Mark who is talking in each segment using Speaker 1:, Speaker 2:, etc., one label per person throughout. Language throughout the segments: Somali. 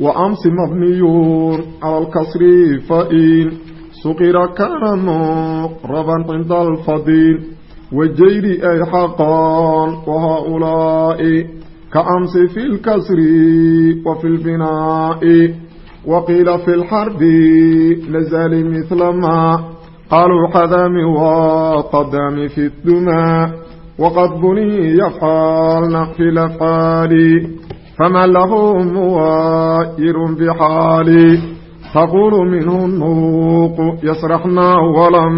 Speaker 1: وأمس مبني على الكسر فإن سقر كان مقربا عند الفضيل والجير أي حقا وهؤلاء كأمس في الكسر وفي البناء وقيل في الحرب نزال مثل ما قالوا حذام وقدام في الدماء وقد بني يفعلن في الأفعال faman lahu muwaa'irun bixaali taquulu minhu nuuqu yasraxna walam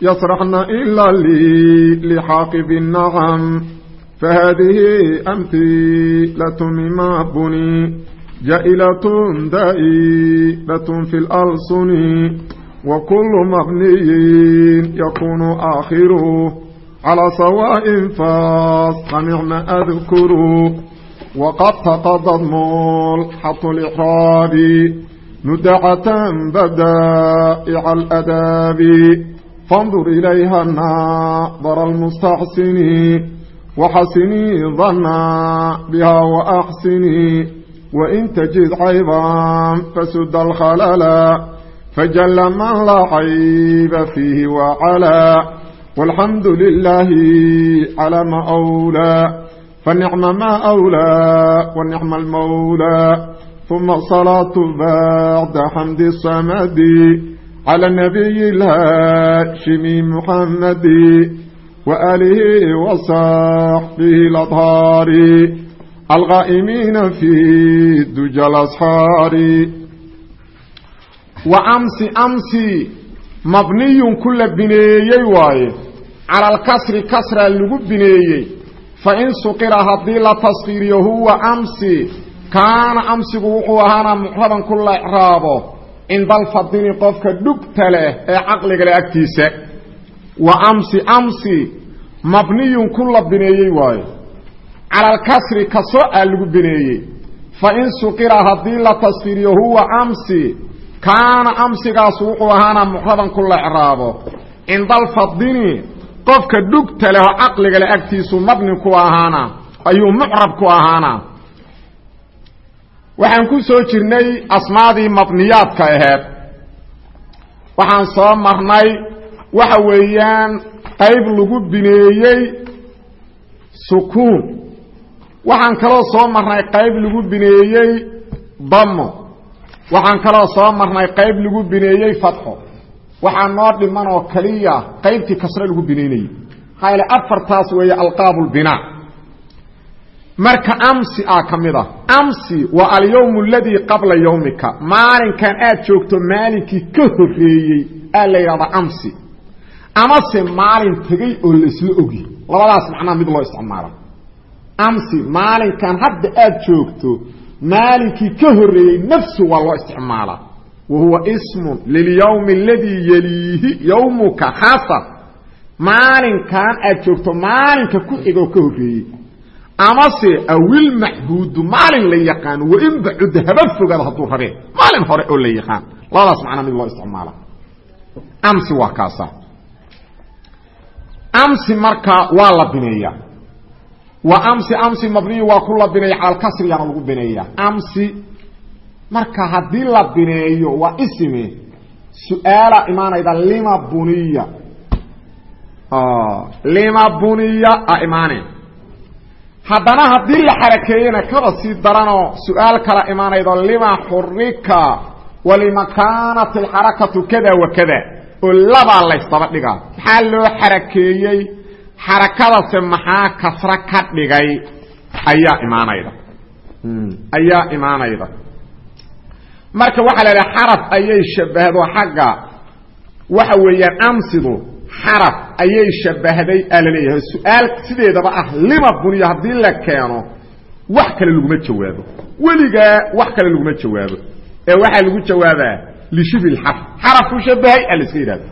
Speaker 1: yasraxna ila lii lixaaqibinacam fahadihi amhilatu mima buni ja'ilatun da'ilatun fi lalsuni wa kullu mabniyin yakuunu aakhiruh calaa sawaa'in faas samicna adkuru الألسن وكل مبني يكون آخره على سواء فاستمع ما أذكر وقد تقضت ملحة الإحراب ندعة بدائع الأداب فانظر إليها الناظر المستحسن وحسني ظنا بها وأحسني وإن تجد عيبا فسد الخلل فجل fanicma maa wlaa wanicma almawlaa uma asalaatu bacda xamdi samadi cala nabiyi ilhaashimi muxammadi waaalihi wasaxbihi aladhaari alqaa'imiina fi duja alasxaari wa amsi amsi mabniyun ku la bineeyey waaye cala alkasri kasraa lagu bineeyey fain suqira haddii la taskiiriyo huwa amsi kaana amsigu wuxuu ahaana mucraban ku la ecraabo cinda alfadili qofka dhugta leh ee caqliga leh agtiisa wa amsi amsi mabniyun ku la bineeyey waayo cala alkasri kasro aa lagu bineeyey fain suqira haddii la taskiiriyo huwa amsi kaana amsigaasu wuxuu ahaana qofka dhugta leh oo caqliga leh agtiisu mabni ku ahaana ayuu mucrab ku ahaana. Waxaan ku soo jirnay asmaadii mabniyaadka aheed. Waxaan soo marnay waxa weeyaan qayb lagu bineeyey sukuun. Waxaan kaloo soo marnay qayb lagu bineeyey damo waxaan kaloo soo marnay qayb lagu bineeyey fatxo waxaa noo dhiman oo keliya qaybtii kasre lagu bineynayey maxaa afartaas weeye alqaabulbinaa marka amsi ah ka mid ah. Amsi waa alyowm aladii qabla yowmika maalinkan aad joogto maalinkii ka horreeyey aa la yidhahdaa amsi. Amase maalin tegey oo laisla ogi. Labadaas macnaha mid loo isticmaala amsi maalinkan hadda aad joogto maalinkii ka horeeyey nafsu waa loo isticmaalaa wa huwa ismun lilyowmi aladii yeliihi yowmuka khaasa maalinkan aad joogto maalinka ku xigoo ka horeeyey amase awil maxbuudu maalin la yaqaano wain bacudda haba fogaada hadduu rabee. Maalin hore oo la yaqaan. Labadaas macnaa mid loo isticmaala amsi waa kaasa. Amsi marka waa la bineeyaa wa amsi amsi mabniyu waa ku la bineeya cala alkasriyaana lagu bineeya. Amsi marka haddii la bineeyo waa isime su'aala imaanayda lima buniya? Lima buniya a imaane. Haddana haddii la xarakeeyena kaba sii daranoo su'aal kala imaanaydo lima xurika walima kaanat alxarakatu kada wa kada. Oo labaa laysdaba dhigaa. Maxaa loo xarakeeyey? Xarakadase maxaa kasro ka dhigay? Ayaa imaanayda. Ayaa imaanayda marka waxaa la idhaha xaraf ayay shabahdo xagga. Waxa weeyaan amsidu xaraf ayay shabahday aa la leeyahay. Su'aal sideedaba ah lima buniya haddii la keeno wax kale laguma jawaabo. Weligaa wax kale laguma jawaabo. Ee waxaa lagu jawaabaa lishibi xarf xarafuu shabahay a la iska yidhahda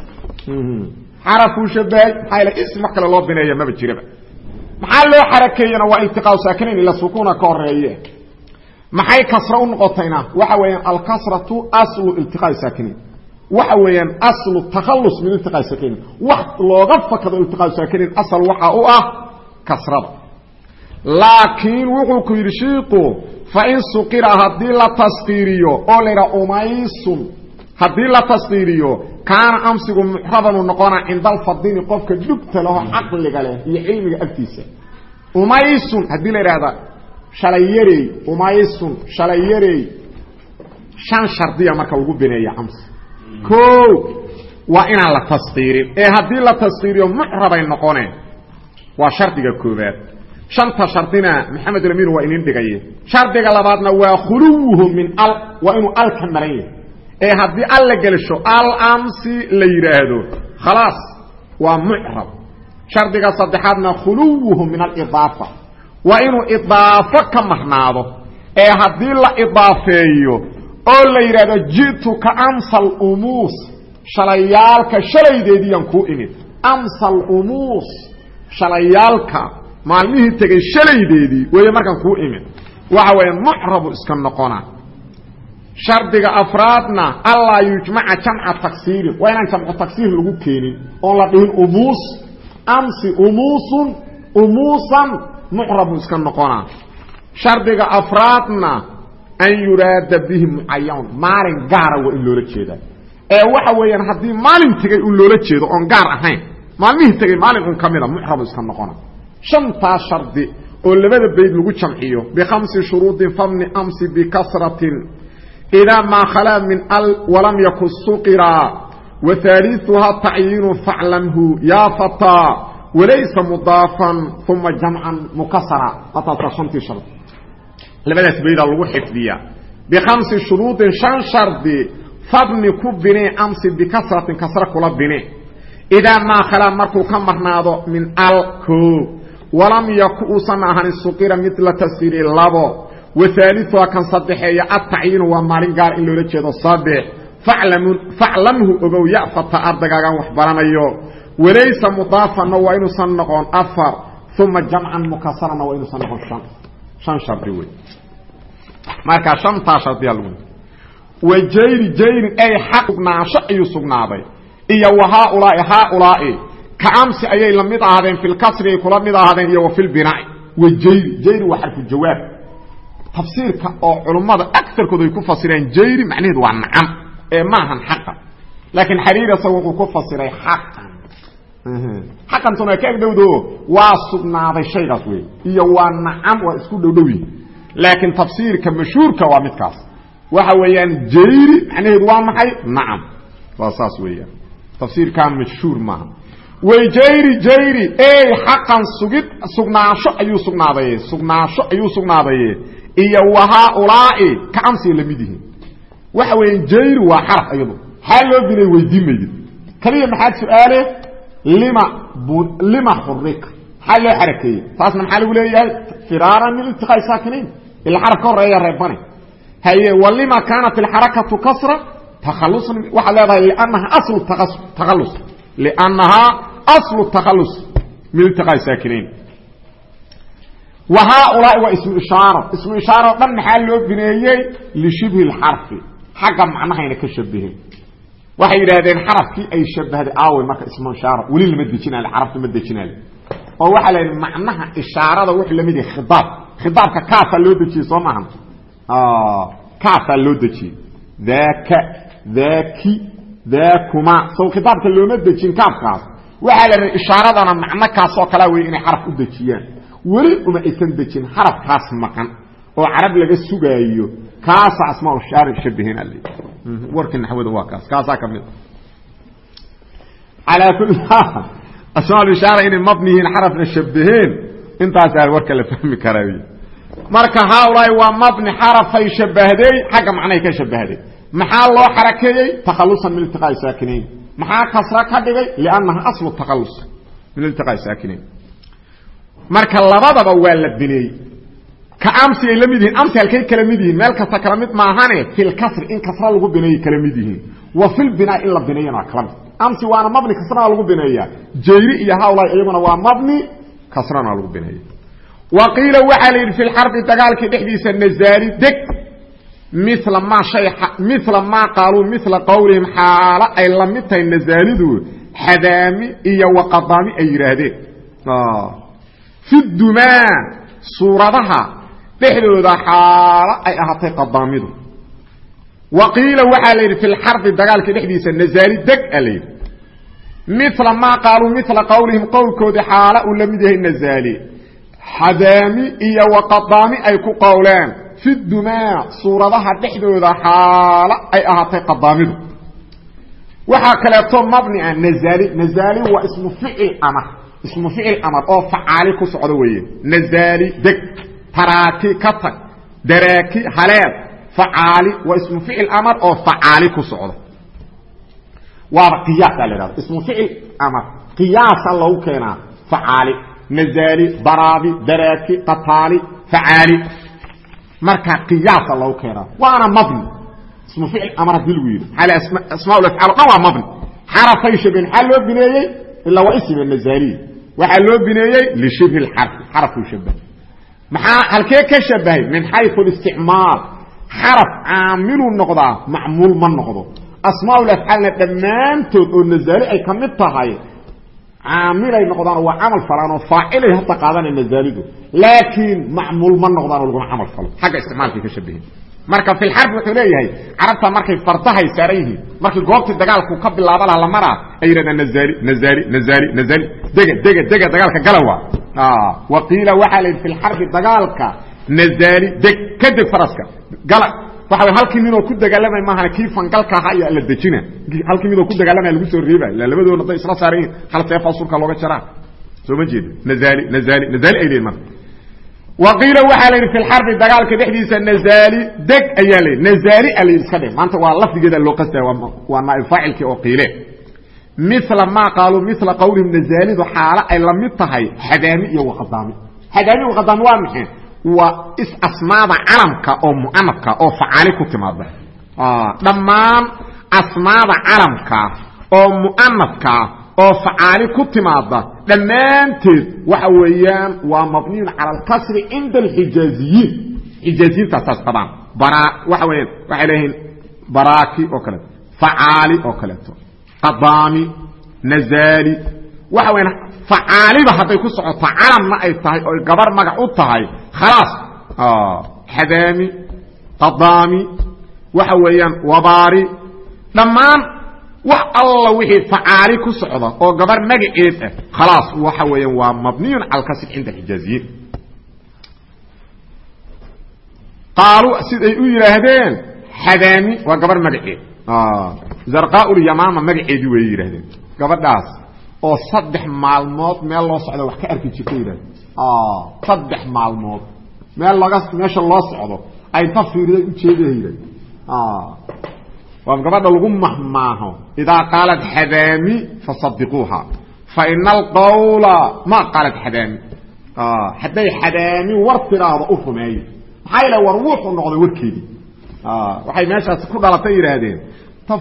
Speaker 1: xarafuu shabahay maxaa yl ism wax kale loo bineeya maba jiraba. Maxaa loo xarakeeyena waa iltiqaa saakinayn ila sukuuna ka horeeye maxay kasra u noqotayna? Waxa weeyaan alkasratu aslu iltiqaa saakinayn waxa weeyaan aslu takhallus min iltiqaa saakinayn wax looga fakado iltiqaa saakinayn asal waxa u ah kasrada. Laakiin wuxuu ku yidhi shiiku fain suqira haddii la taskiiriyo oo la yidhaha umaysun haddii la taskiiriyo kaana amsigu muxrabanu noqona cinda alfadini qofka dhugta leho caqliga leh iyo cilmiga agtiisa. Umaysun haddii la idhahda shalayarey umaysun shalayarey shan shardiya marka lagu bineeya amsi o waa inaan la taskiirin ee haddii la taskiiriyo muxrabay noqoneen waa shardiga koobaad shanta shardina maxamed amiin waa inin dhigaye. Shardiga labaadna waa khuluwuhu min al waa inuu alka maran yahay. Ee haddii al la gelsho alamsi la yidhaahdo khalaas waa mucrab. Shardiga saddexaadna khuluwuhu min alidaafa waa inuu idaafo ka marnaado. Ee haddii la idaafeeyo oo la yidhahdo ji'tuka amsal umuus. Shalayaalka shalaydeediiyaan kuu imid. Amsal umuus. Shalayaalka maalmihii tegay shalaydeedii weeye markaan kuu imid. Waxa weya mucrabu iska noqona. Shardiga afraadna allaa yujmaca jamca taksiirin waa inaan jamcu taksiir lagu keenin oon la dhihin umuus. Amsi umuusun umuusan mucrabu iska noqona shardiga afraadna an yuraada bihi mucayan maalin gaara waa in loola jeedaa. Ee waxa weeyaan haddii maalin tegay un loola jeedo oon gaar ahayn maalmihii tegay maalin un ka mida mucrabu iska noqona shantaas shardi oo labada bayd lagu jamciyo bikhamsi shuruudin fabni amsi bikasratin idaa maa khalaa min al walam yakun suqira wa haaliuhaa tacyiinu faclamhu yaa fataa walaysa mudaafan uma jamcan mukasara ataasa shantii shardi labadaas baydaa lagu xifdiyaa. Bikhamsi shuruudin shan shardi fabni ku bine amsi bikasratin kasra kula bine idaa maa khalaa markuu ka marnaado min al o walam yaku uusan ahanin suqira midla tasiri labo. Wahaaliuha kan saddexeeya atacyiinu waa maalin gaar in loola jeedo saddex faclamhu ogow yafata ardagaagan wax baranayo walaysa mudaafanna waa inuusan noqon afar uma jamcan mukasaranna waa inuusan noqon an shan shardi wey markaa shantaa shardiyaa lagu wa jayri jayrin ay xaq sugnaansho ayuu sugnaaday. Iyo wa haaulaai haaulaai ka amsi ayay la mid ahaadeen fi lkasri ay kula mid ahaadeen iyo wa fi lbinaa'i wa jayri jayri waa xarfu jawaab. Tafsiirka oo culummada agarkooda ay ku fasireen jayri macnaheedu waa nacam ee maahan xaqan laakiin xariir isaga wuxuu ku fasiray xaqan xaqantuna ka agdhowdo waa sugnaaday shaygaas wey iyo waa nacam waa isku dhowdhowyi laakiin tafsiirka mashhuurka waa midkaas. Waxa weeyaan jayri macnaheedu waa maxay? Nacam. Waa saas weeyaan. Tafsiirkaa mashhuur maaha. Way jayri jayri. Ey xaqan sugid sugnaansho ayuu sugnaadaye sugnaansho ayuu sugnaadaye iyo wa haaulaai ka amsiga la mid yihiin. Waxa weya jayri waa xaraf ayadu. Xaa loo binay weydiin maydid kaliya maxaad su'aale lima xurika maxaa loo xarakeeyey? Taasna maxaa lagu leeyahay? Firaaran min iltiqaai saakinayn ila xaraf ka horreeya reebane haye wa lima kaanat alxarakatu kasra takhalusan waxaad leedahay liannaha aslu takhalus. Liannahaa aslu takhalus. Min iltiqaai saakinayn wa haaulaai waa ismu ishaaro ismu ishaaro dhan maxaa loo bineeyey? Lishibhi lxarfi xagga macnahayna ka shabaheen waxay yidhaahdeen xarafkii ay shabahday aawe marka ismu ishaaro weli lama dejinaale xarafta ma dejinaale oo waxaa la yidhi macnaha ishaarada wuxuu la mid yahay khidaab. Khidaabka kaafaa loo dejiyey soo maahan kaafaa loo dejiyey. Daaka daaki daakuma. Sow khidaabka looma dejin kaafkaas waxaa la yidhi ishaaradana macno kaasoo kalea wey inay xaraf u dejiyaan. Weli uma aysan dejin xarafkaas maqan oo carab laga sugaayo kaasa asmaa shaari shabaheen al warka naxwada waa kaas. Kaasaa ka mid. Alaa kuli haal asmaa ishaara inay mabni yihiin xarafna shabaheen intaasaa warka la fahmi karaa marka haaulaai waa mabni xarafay shabahday xagga macnahay ka shabahday maxaa loo xarakeeyey? Takhalusan min iltiqaai saakinayn maxaa kasra ka dhigay? Liannaha aslu takalus min iltiqaai saakinayn marka labadaba waa la bineeyey ka amsi ay la mid yihiin amsi halkay kala mid yihiin. Meel kasta kala mid maahane fil kasri in kasra lagu bineeyo kala mid yihiin. Wa fil binaa in la bineeyana kala mid. Amsi waana mabni kasrana lagu bineeyaa jayri iyo hawlay iyaguna waa mabni kasrana lagu bineeya wa qiila waxaa la yidhi fi lxarbi dagaalkii dhexdiisa nazaali deg. Mila maa shay mila maa qaaluu mila qowlihim xaalo ay la mid tahay nazaalidu xadaami iyo waqadaami ay yidhaahdeen. Fi dumaa suuradaha dhexdooda xaalo ay ahaatay qadaamidu. Wa waxaa la yidhi fi lxarbi dagaalkii dhexdiisa nazaali deg a la yidhi. Mila maa qaaluu mila qowlihim qowlkoodii xaalo uu la yahay nazaali xadaami iyo waqadaami ay ku qowleen. Fi dumaa suuradaha dhexdooda xaalo ay ahaatay qadaamidu. Waxaa kaleeto mabni ah nazaali waa ismu ficil amar ismu ficil amar oo facaali ku socdo weeye. Nazaali deg taraaki ka tag daraaki haleel facaali waa ismu ficil amar oo facaali ku socdo. Waaba qiyaasa la hahda ismu ficil amar qiyaasa lagu keenaa facaali nazaali daraabi daraaki qataali facaali. Marka qiyaasa lagu keenaa waana mabni. Ismu ficil amar haddii lagu yidhi maaa asmaa afcaal o dhan waa mabni. Xarafay shabeen maxaa loo bineeyey ilaa waa ismi nazaaliy waxaa loo bineeyey lishibhi lxarfi xarafkuu shabah maxaa halkee ka shabahay min xayu listicmaal xaraf caamiluu noqdaa macmuul ma noqdo. Asmaaulafcaalna dhammaantood oo nazaali ay ka mid tahay caamilay noqdaanoo waa camal falaan oo faacilay hadda qaadana nazaalidu laakiin macmuul ma noqdaan oo laguma camal falo. Xagga isticmaalkay ka shabahin marka fi lxarbi wuxuu leeyahay carabta markay fardahay saaran yihiin markii goobtii dagaalku ka bilaaba laha la maraa ay yidhahdaan nazaali nazaali nazaali nazaali dega dega dega dagaalka gala waa wa qiila waxaa la yidhi fi lxarbi dagaalka nazaali deg ka deg faraska. Gala waxa way halkii ninoo ku dagaalamay maahan kii fangalka ahaa iyo la dejina. Halkii midoo ku dagaalamaya lagu soo reebay ila labadoona day isla saaran yihiin hal seefaa surka looga jaraa. Soo ma jeedo nazaali nazaali nazaali ay leeyihiin marka. Waqiila waxaa la yidhi fi lxarbi dagaalka dhexdiisa nazaali deg ayaa la yidhi. Nazaali a la yidhi iska dhe maanta waa lafdigeeda loo qastaya waa naaib faacilkii oo qiile mila maa qaaluu mila qowlihim nazaalidu xaalo ay la mid tahay xadaami iyo waqadaami xadaami waqadaami waa maxay? Waa is asmaada calamka oo mu'anafka oo facaali ku timaada dhammaan asmaada calamka oo mu'anafka oo facaali ku timaada dhammaanteed waxa weeyaan waa mabniyun cala alkasri cinda alxijaaziyiin xijaaziyiintaa saas qabaan bara waxa weyaan waxay leeyihiin baraaki oo kaleeto facaali oo kaleeto qadaami nazaali waxa weyaan facaaliba hadday ku socoto calamna ay tahay oo gabar magac u tahay khalaas. Xadaami qadaami waxa weeyaan wabaari dhammaan wax alla wixii facaali ku socda oo gabar magaceed ah khalaas. Waxa weeyaan waa mabniyun cala cinda alxijaaziyiin qaaluu siday u yidhaahdeen xadaami waa gabar magaceed zarqaalyamaama magaceedii way yidhahdeen gabadhaas oo saddex maalmood meel loo socdo wax ka arki jirta yidhahdeen saddex maalmood. Meel laga meesha loo socdo ay ta fiiriday ujeedaha yidhahdeen waa gabadha lagu mahmaaho. Idaa qaalat xadaami fasadiquuha faina alqawla ma qaalat xadaami hadday xadaami war tiraahdo u rumeeyo maxaa yal war wuxuu noqday warkeedii waxay meeshaas ku dhalatay yidhaahdeen. Ta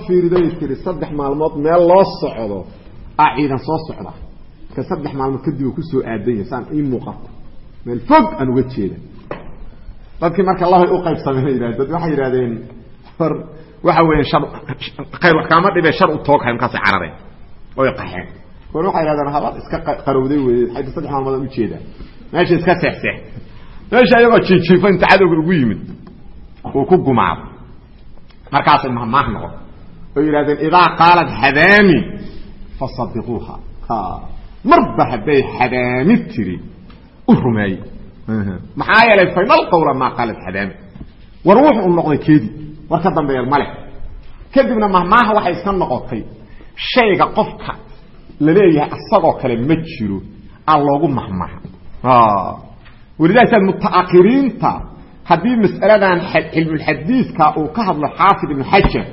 Speaker 1: tiri saddex maalmood meel loo socdo a ciidan soo socda. Marka saddex maalmood kadib u ku soo aadanya saan ii muuqato. Meel fog aan uga jeeda. Dadkii marka lahay u qaybsameen yidhahd dad waxay yidhahdeen war waxa weya shar khayr wax kaama dhibe shar u tooghay markaasay carareen oy qaxeen. War waxay yidhahdeen habaad iska qarowday wey xayta saddex maalmood aan u jeedaa meesha iska seexseex meesha ayagoo jiijiifa inta ugu yimid uu ku gumaado markaasay mahmaah noqon. Oo yidhahdeen idaa qaalat xadaami fasadiquuha marba hadday xadaami tiri u rumeeye maxaa yeelay faynal qawla maa qaalat xadaami war wuxu u noqday keedii war ka dambeeya male kadibna mahmaaha waxay iska noqotay shayga qofka la leeyahay asagoo kale ma jiro aan loogu mahmaha. Walidaasaa mutaakiriinta haddii mas'aladan cilmulxadiidka uu ka hadlo xaafid ibnu xajar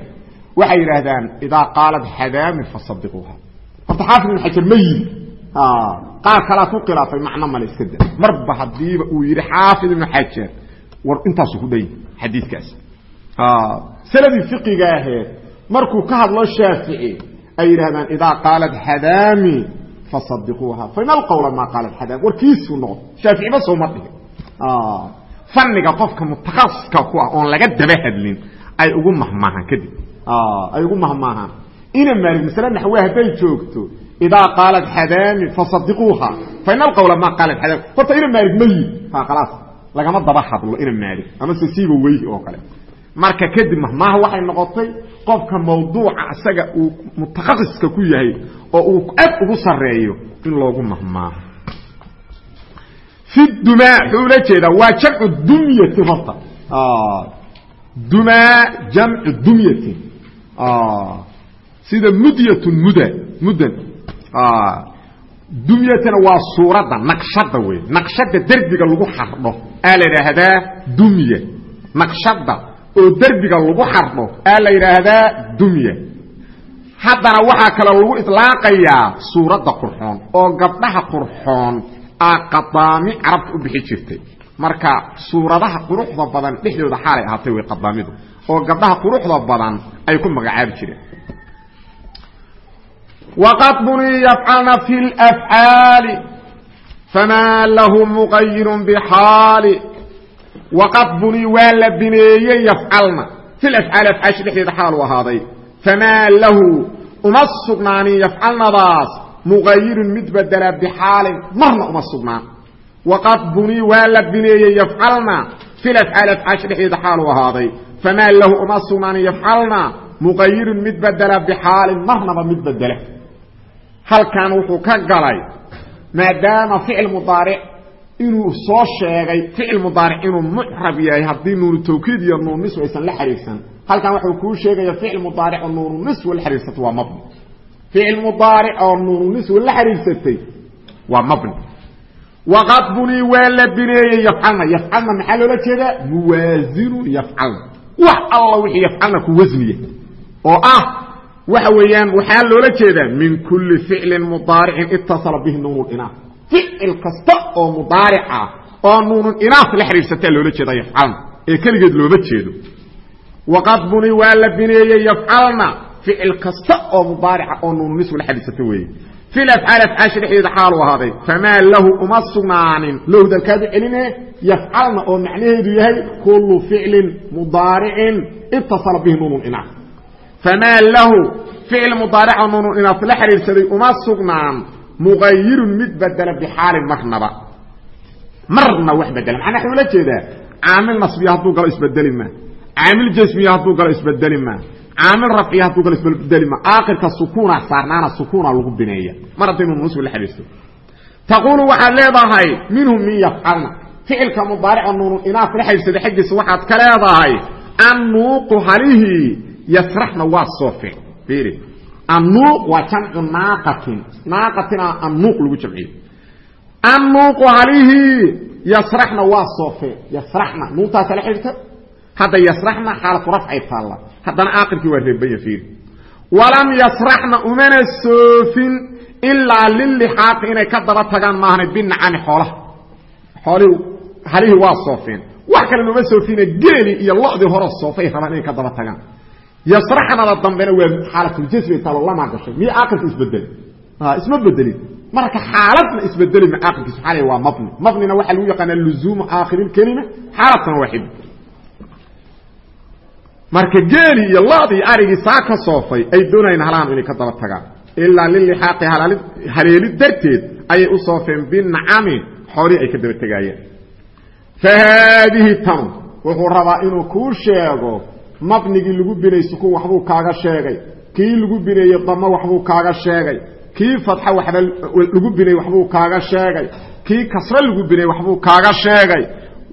Speaker 1: waxay yidhaahdaan idaa qaalat xadaami fasadiquuha horta xaafid ibnu xajar ma yiri. Qaar kalaa ku khilaafay macno male iska da marba hadiiba uu yidhi xaafid ibnu xajar war intaasu ku dhay xadiidkaas saladii fiqiga aheed markuu ka hadlo shaafici ay yidhahdaan idaa qaalat hadaami fasadiquuha fain alqawla maa qaalat hadaami warkiisuu noqdo. Shaaficiba sooma dhihin fanniga qofka mutakasiska ku ah oon laga daba hadlin ay ugu mahmaahaan kadib. Ay ugu mahmaahaan ina maali masle naxwe hadday joogto. Idaa qaalat hadaami fasadiquuha fain alqawla maa qaalat hadaami horta ina maalig ma yid. Khalaas lagama daba hadlo ina maalig ama se siiba weyhi oo kale. Marka kadib mahmaaha waxay noqotay qofka mawduuca isaga uu mutakasiska ku yahay oo uu aad ugu sareeyo in loogu mahmaaho fi dumaa wuxuu ula jeedaa waa jamcu dumyati horta dumaa jamcu dumyatin sida mudyatun muda mudan dumyatana waa suuradda naqshada wey naqshada derbiga lagu xardho aa la idhaahdaa dumya naqshada oo derbiga lagu xardho aa la yidhaahdaa dumya haddana waxaa kaloo lagu ilaaqayaa suuradda qurxoon oo gabdhaha qurxoon aa qadaami carabta u bixi jirtay. Marka suuradaha quruxda badan dhexdooda xaalay ahaatay way qadaamidu oo gabdhaha quruxda badan ay ku magacaabi jireen. Wqad bunii yafcalna fi lafcaali famaa lahu muqayirun bixaali. Waqad bunii waa la bineeyey yafcalna fi lafcaali afcaashi dhexdeeda xaalu ahaaday. Famaa lahu uma sugnaanin yafcalnadaas muqayirun mid bedela bixaalin marna uma sugnaan waqad bunii waa la bineeyey yafcalna fi lafcaali afcaashi dhexdeeda xaalu ahaaday famaa lahu uma sugnaanin yafcalna muqayirun mid bedela bixaalin marnaba mid bedela halkan wuxuu ka galay maadaama ficil mudaaric inuu soo sheegay ficil mudaaric inuu mucrab yahay haddii nuunu tawkiid iyo nuun nisw aysan la xiriirsan halkan wuxuu kuu sheegaya ficil mudaaric oo nuunu nisw la xiriirsatay waa mabni ficil mudaaric oo nuunu nisw la xiriirsatay waa mabni waqad bunii waa la bineeyey yafcalna yafcalna maxaa loola jeedaa muwaasinu yafcalna wax alla wixii yafcalna ku wasniya oo ah waxa weeyaan waxaa loola jeedaa min kuli ficlin mudaaricin itasala bihi nuun inaaf ficil kasta oo mudaaric ah oo nuunun inaaf la xiriirsataa loola jeeda yafcalna ee keligeed looma jeedo waqad buni waa la bineeyey yafcalna ficil kasta oo mudaarica oo nuunu nisw la xiriirsata weeye. Fi afcaal afcaasha dhexdeeda xaalu ahaaday famaa lahu uma sugnaanin. Lahu dalkaadu celine yafcalna oo macnaheedu yahay kulu ficlin mudaaricin itasala bihi nuun inaaf famaa lahu ficil mudaarica nuunu inaaf la xiriirsaday uma sugnaan. Muqayirun mid bedela bixaalin marnaba. Marna wax bedela macnaa waxuu la jeedaa caamil nasbiya hadduu galo isbedeli maa caamil jasmiya hadduu galo isbedeli maa caamil rafciya hadduu galo isbedeli maa aakhirka sukuuna saarnaana sukuuna lagu bineeya mar hadday nuunu nisbi la xiriirso taquulu waxaad leedahay minhum min yafcalna ficilka mudaarica nuunu inaaf la xiriirsaday xaggiisa waxaad ka leedahay annuuqu halihii yasraxna waa soofe fiiri annuuq waa jamcu naaqatin naaqatina annuuq lagu jamciyo annuuqu halihii yasraxna waa soofe yasraxna nuuntaasa la xidhta hadda yasraxna xaalatu rafcay taalla. Haddana aaqirkii waa reebanya fiiri walam yasraxna umana soofin ilaa lilixaaqi inay ka daba tagaan maahna binacami xoolaha. Xoolihii halihii waa soofeen wax kale nooma soofina geeli iyo lodii hore soofay rabaan inay ka daba tagaan. Yasraxnada dambena waa xaalatljasmi talo lamaa gashay. Miya aakirka isbedeli isma bedelin marka xaaladna isbedeli ma aakirkiis maaa waa mabni mabnina waxaa lagu yaqaana luzuumu aakhiri lkelima xaaladkana waa xib marka geeli iyo lodii arigii saa ka soofay ay doonayan halahan inay ka daba tagaan. Ilaa lilixaaqi haleelid darteed ayay u soofeen binacami xoolihii ay ka daba tegaayeen. Fa haadihi tanu wuxuu rabaa inuu kuu sheego mabnigii lagu binay sukuun waxbuu kaaga sheegay kii lagu bineeyey damo waxbuu kaaga sheegay kii fatxa waxba lagu binay waxbuu kaaga sheegay kii kasre lagu binay waxbuu kaaga sheegay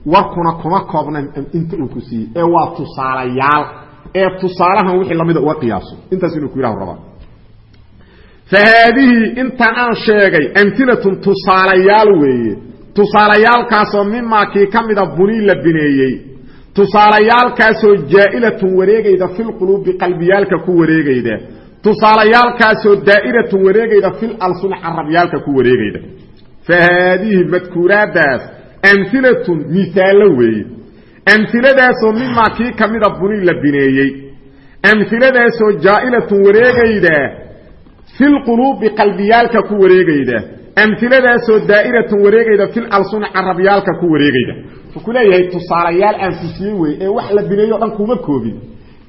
Speaker 1: warkuna kuma koobna inta uu ku siiyey. Ee waa tusaalayaal. Ee tusaalahan wixii lamida uga qiyaaso. Intaas inuu ku yidhahu rabaa. Fa haadihii intaan aan sheegay amhilatun tusaalayaal weeye. Tusaalayaalkaasoo mimaa kii ka mida bunii la bineeyey. Tusaalayaalkaasoo jaa'ilatun wareegayda filquluubi qalbiyaalka ku wareegayda. Tusaalayaalkaasoo daa'iratun wareegayda fil alsuni carabyaalka ku wareegayda. Fa haadihi amhilatun miaallo weeye. Amhiladaasoo mimaa kii ka mida buni la bineeyey. Amhiladaasoo jaa'ilatun wareegayda. Filquluubi qalbiyaalka ku wareegayda. Amhiladaasoo daa'iratun wareegayda fil alsuni carabyaalka ku wareegayda. Wuxuu ku leeyahay tusaalayaal aanfusiyey wey ee wax la bineeyo o dhan kuma koobin.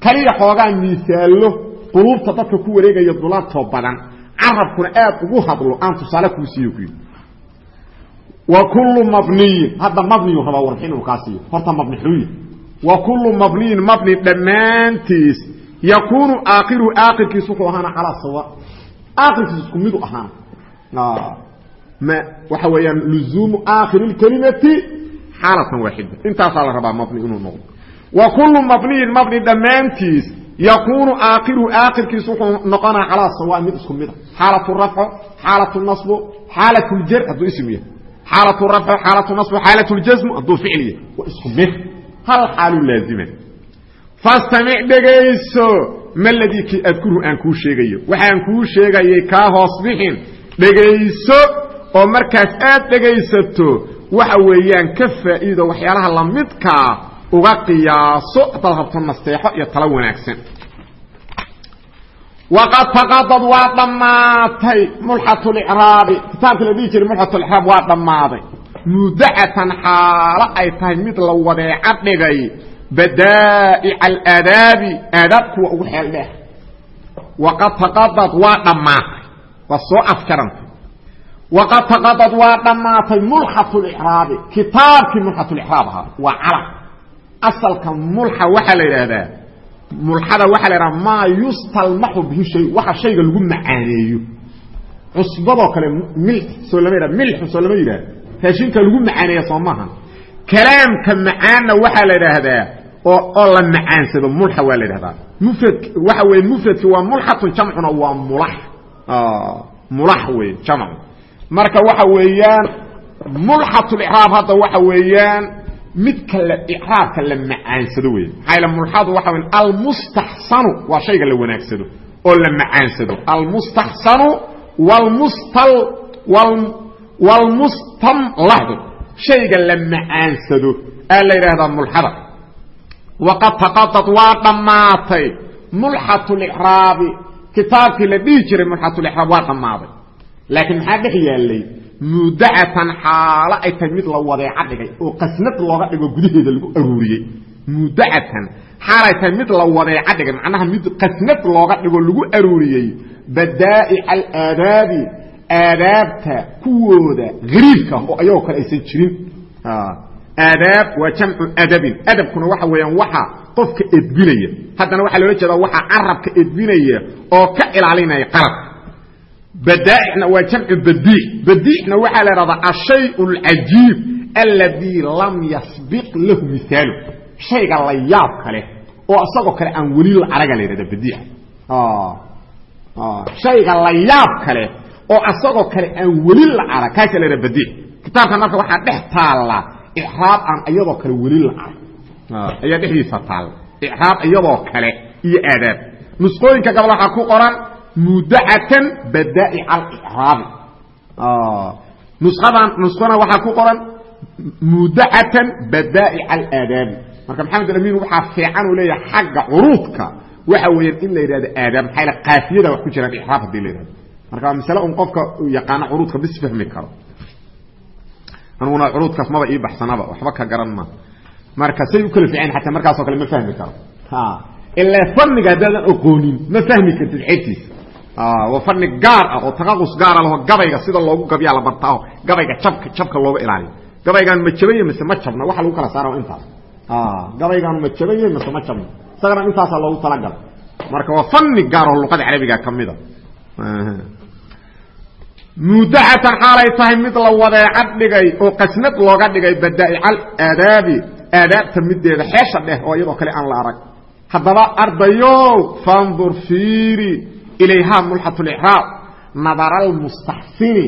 Speaker 1: Kaliya xoogaa miisaallo quluubta dadka ku wareegaya dulatoo badan. Carabkuna aad ugu hadlo aan tusaale kuu siiyo ku hadda mabniyu rabaa warxin uu kaa siiyo. Horta wa kullu mabniyin mabni dhammaantiis. Yakuunu aakhiruhu aakhirkiis wuxuu ahaana calaa sawa. Aakhirkiis isku midu ahaana. Ma waxa aakhiri lkelimati xaalatan waaxida intaasaa la rabaa mabni inuu noqdo. Wa kullu mabniyin mabni dhammaantiis. Yakuunu aakhiruhu aakhirkiis wuxuu noqonaa calaa sawa mid isku mid a xaalatu rafco xaalatu nasbo xaalatu xaalatu rafco xaalatu nasbo xaalatu ljasmu hadduu ficil yahay waa isku mid hal xaaluu laazima fastamic dhegayso ma ladii kii adkurhu aan kuu sheegayo waxaan kuu sheegayay kaa hoos bixin dhegayso oo markaas aad dhegaysato waxa weeyaan ka faa'iido waxyaalaha lamidkaa uga qiyaaso haddaad rabto nasteexo iyo talo wanaagsan waqad taqadad waa dhammaatay mulxat licraabi kitaabkii la dhihi jiray mulxat licraab waa dhammaaday. Mudacatan xaalo ay tahay mid la wadeeca dhigay badaa'ic alaadaabi aadaab kuwa ugu xeel dheer. Waqad taqadad waa dhammaatay. Waa soo afjarantay waqad taqadad waa dhammaatay mulxat licraabi kitaabkii mulxat licraab ahaa waa calaq. Asalka mulxa waxaa la yidhaahdaa mulxada waxaa la yidhahdaa maa yustalmaxu bihi shay waxa shayga lagu macaaneeyo cusbadoo kale mil soo lama yidhah milxu soo lama yidhahda raashinka lagu macaaneeya soo maaha kalaamka macaanna waxaa la yidhaahdaa oo oo la macaansado mulxa waa la yidhahdaa mufrad waxa weye mufradki waa mulxatun jamcuna waa mulax. Mulax wey jamcu marka waxa weeyaan mulxatulicraab hadda waxa weeyaan midka la icraabka la macaansado wey maxaa yl mulxadu waxa w almustaxsanu waa shayga la wanaagsado oo la macaansado. Almustaxsanu wlmustamladu shayga la macaansado aa la yidhaahdaa mulxada. Waqad taqadad waa dhammaatay. Mulxatulicraabi kitaabkii la dhihi jiray mulxatulicraab waa dhammaaday. Laakiin maxaa dhex yaallay mudacatan xaalo ay tahay mid la wadeeca dhigay oo qasnad looga dhigo gudaheeda lagu aruuriyey. Mudacatan xaalay tahay mid la wadeeca dhigay macnaha mid qasnad looga dhigo lagu aruuriyey. Badaa'ic alaadaabi aadaabta kuwooda hariibka oo ayagoo kale aysan jirin. Aadaab waa jamcu adabin. Adabkuna waxa weeyaan waxa qofka edbinaya. Haddana waxaa loola jeedaa waxa carabka edbinaya oo ka ilaalinaya qalab badaaicna waa jamcu badiic. Badiicna waxaa la ihahdaa ashay alcajiib alladii lam yasbiq lahu mihaalu shayga la yaab kale oo isagoo kale aan weli la araga la yidhahda badiic. Shayga la yaab kale oo asagoo kale aan weli la arag kaasa la yhahda badiic. Kitaabkan marka waxaa dhex taalla icraab aan iyadoo kale weli la arag ayaa dhexdiisa taalla. Icraab iyadoo kale iyo aadaab. Nusqooyinka gabal waxaa ku qoran mudacatan badaa'ic alcraabi nuadan nusqana waxaa ku qoran mudacatan badaa'ic alaadaabi marka maxamed alamin waxaa fiican uu leeyahay xagga curuudka. Waxa weeyaan in la yidhahdo aadaab maxaa yl kaafiyada wax ku jiraan icraab haddii la yidhahdo marka waa masale un qofka yaqaano curuudka bis fahmi karo. Aniguna curuudkaas maba ii baxsanaba waxba ka garan ma. Marka say u kala fiican xataa markaasoo kale ma fahmi karo. Ilaa faniga haddaadan oqoonin ma fahmi kartid xeebtiisa waa fani gaar ah oo taqaqus gaara laho gabayga sida loogu gabyaa la bartaaho gabayga jabka jabka looga ilaaliyo. Gabaygaan ma jabanye mise ma jabna? Waxa lagu kala saara intaas. Gabaygaan ma jabanye mise ma jabna? Isagana intaasaa loogu talagala marka waa fani gaar oo luqada carabiga ka mida mudacatan xaalay tahay mid la wadeecad dhigay oo qasnad looga dhigay badaa'ical aadaabi aadaabta mideeda xeesha dheh oo iyadoo kale aan la arag. Haddaba ardayow fandur fiiri ilayhaa mulxat licraab nadara almustaxsini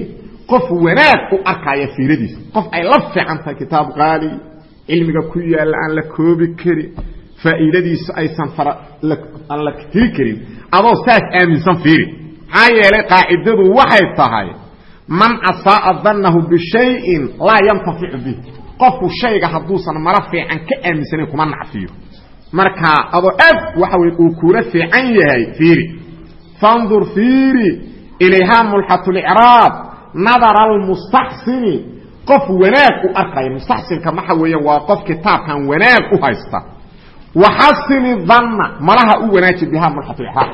Speaker 1: qof wanaag u arkaya fiiradiisa qof ay la fiican tahay kitaab qaali cilmiga ku yaalla aan la koobi karin faa'iidadiisu aysan aan la tiri karin adoo saas aaminsan fiiri maxaa yeelay qaacidadu waxay tahay man asaaa dannahu bishayin laa yantaficu bih qofku shayga hadduusan mala fiican ka aaminsanayn kuma nacfiyo marka adoo aad waxa wey uu kuula fiican yahay fiiri fandur fiiri ilayhaa mulxatulicraab nadara almustaxsini qof wanaag u arkaya mustaxsinka maxa weeya waa qof kitaabkan wanaag u haysta waxasini danna malaha u wanaaji bihaa mulxatulicraab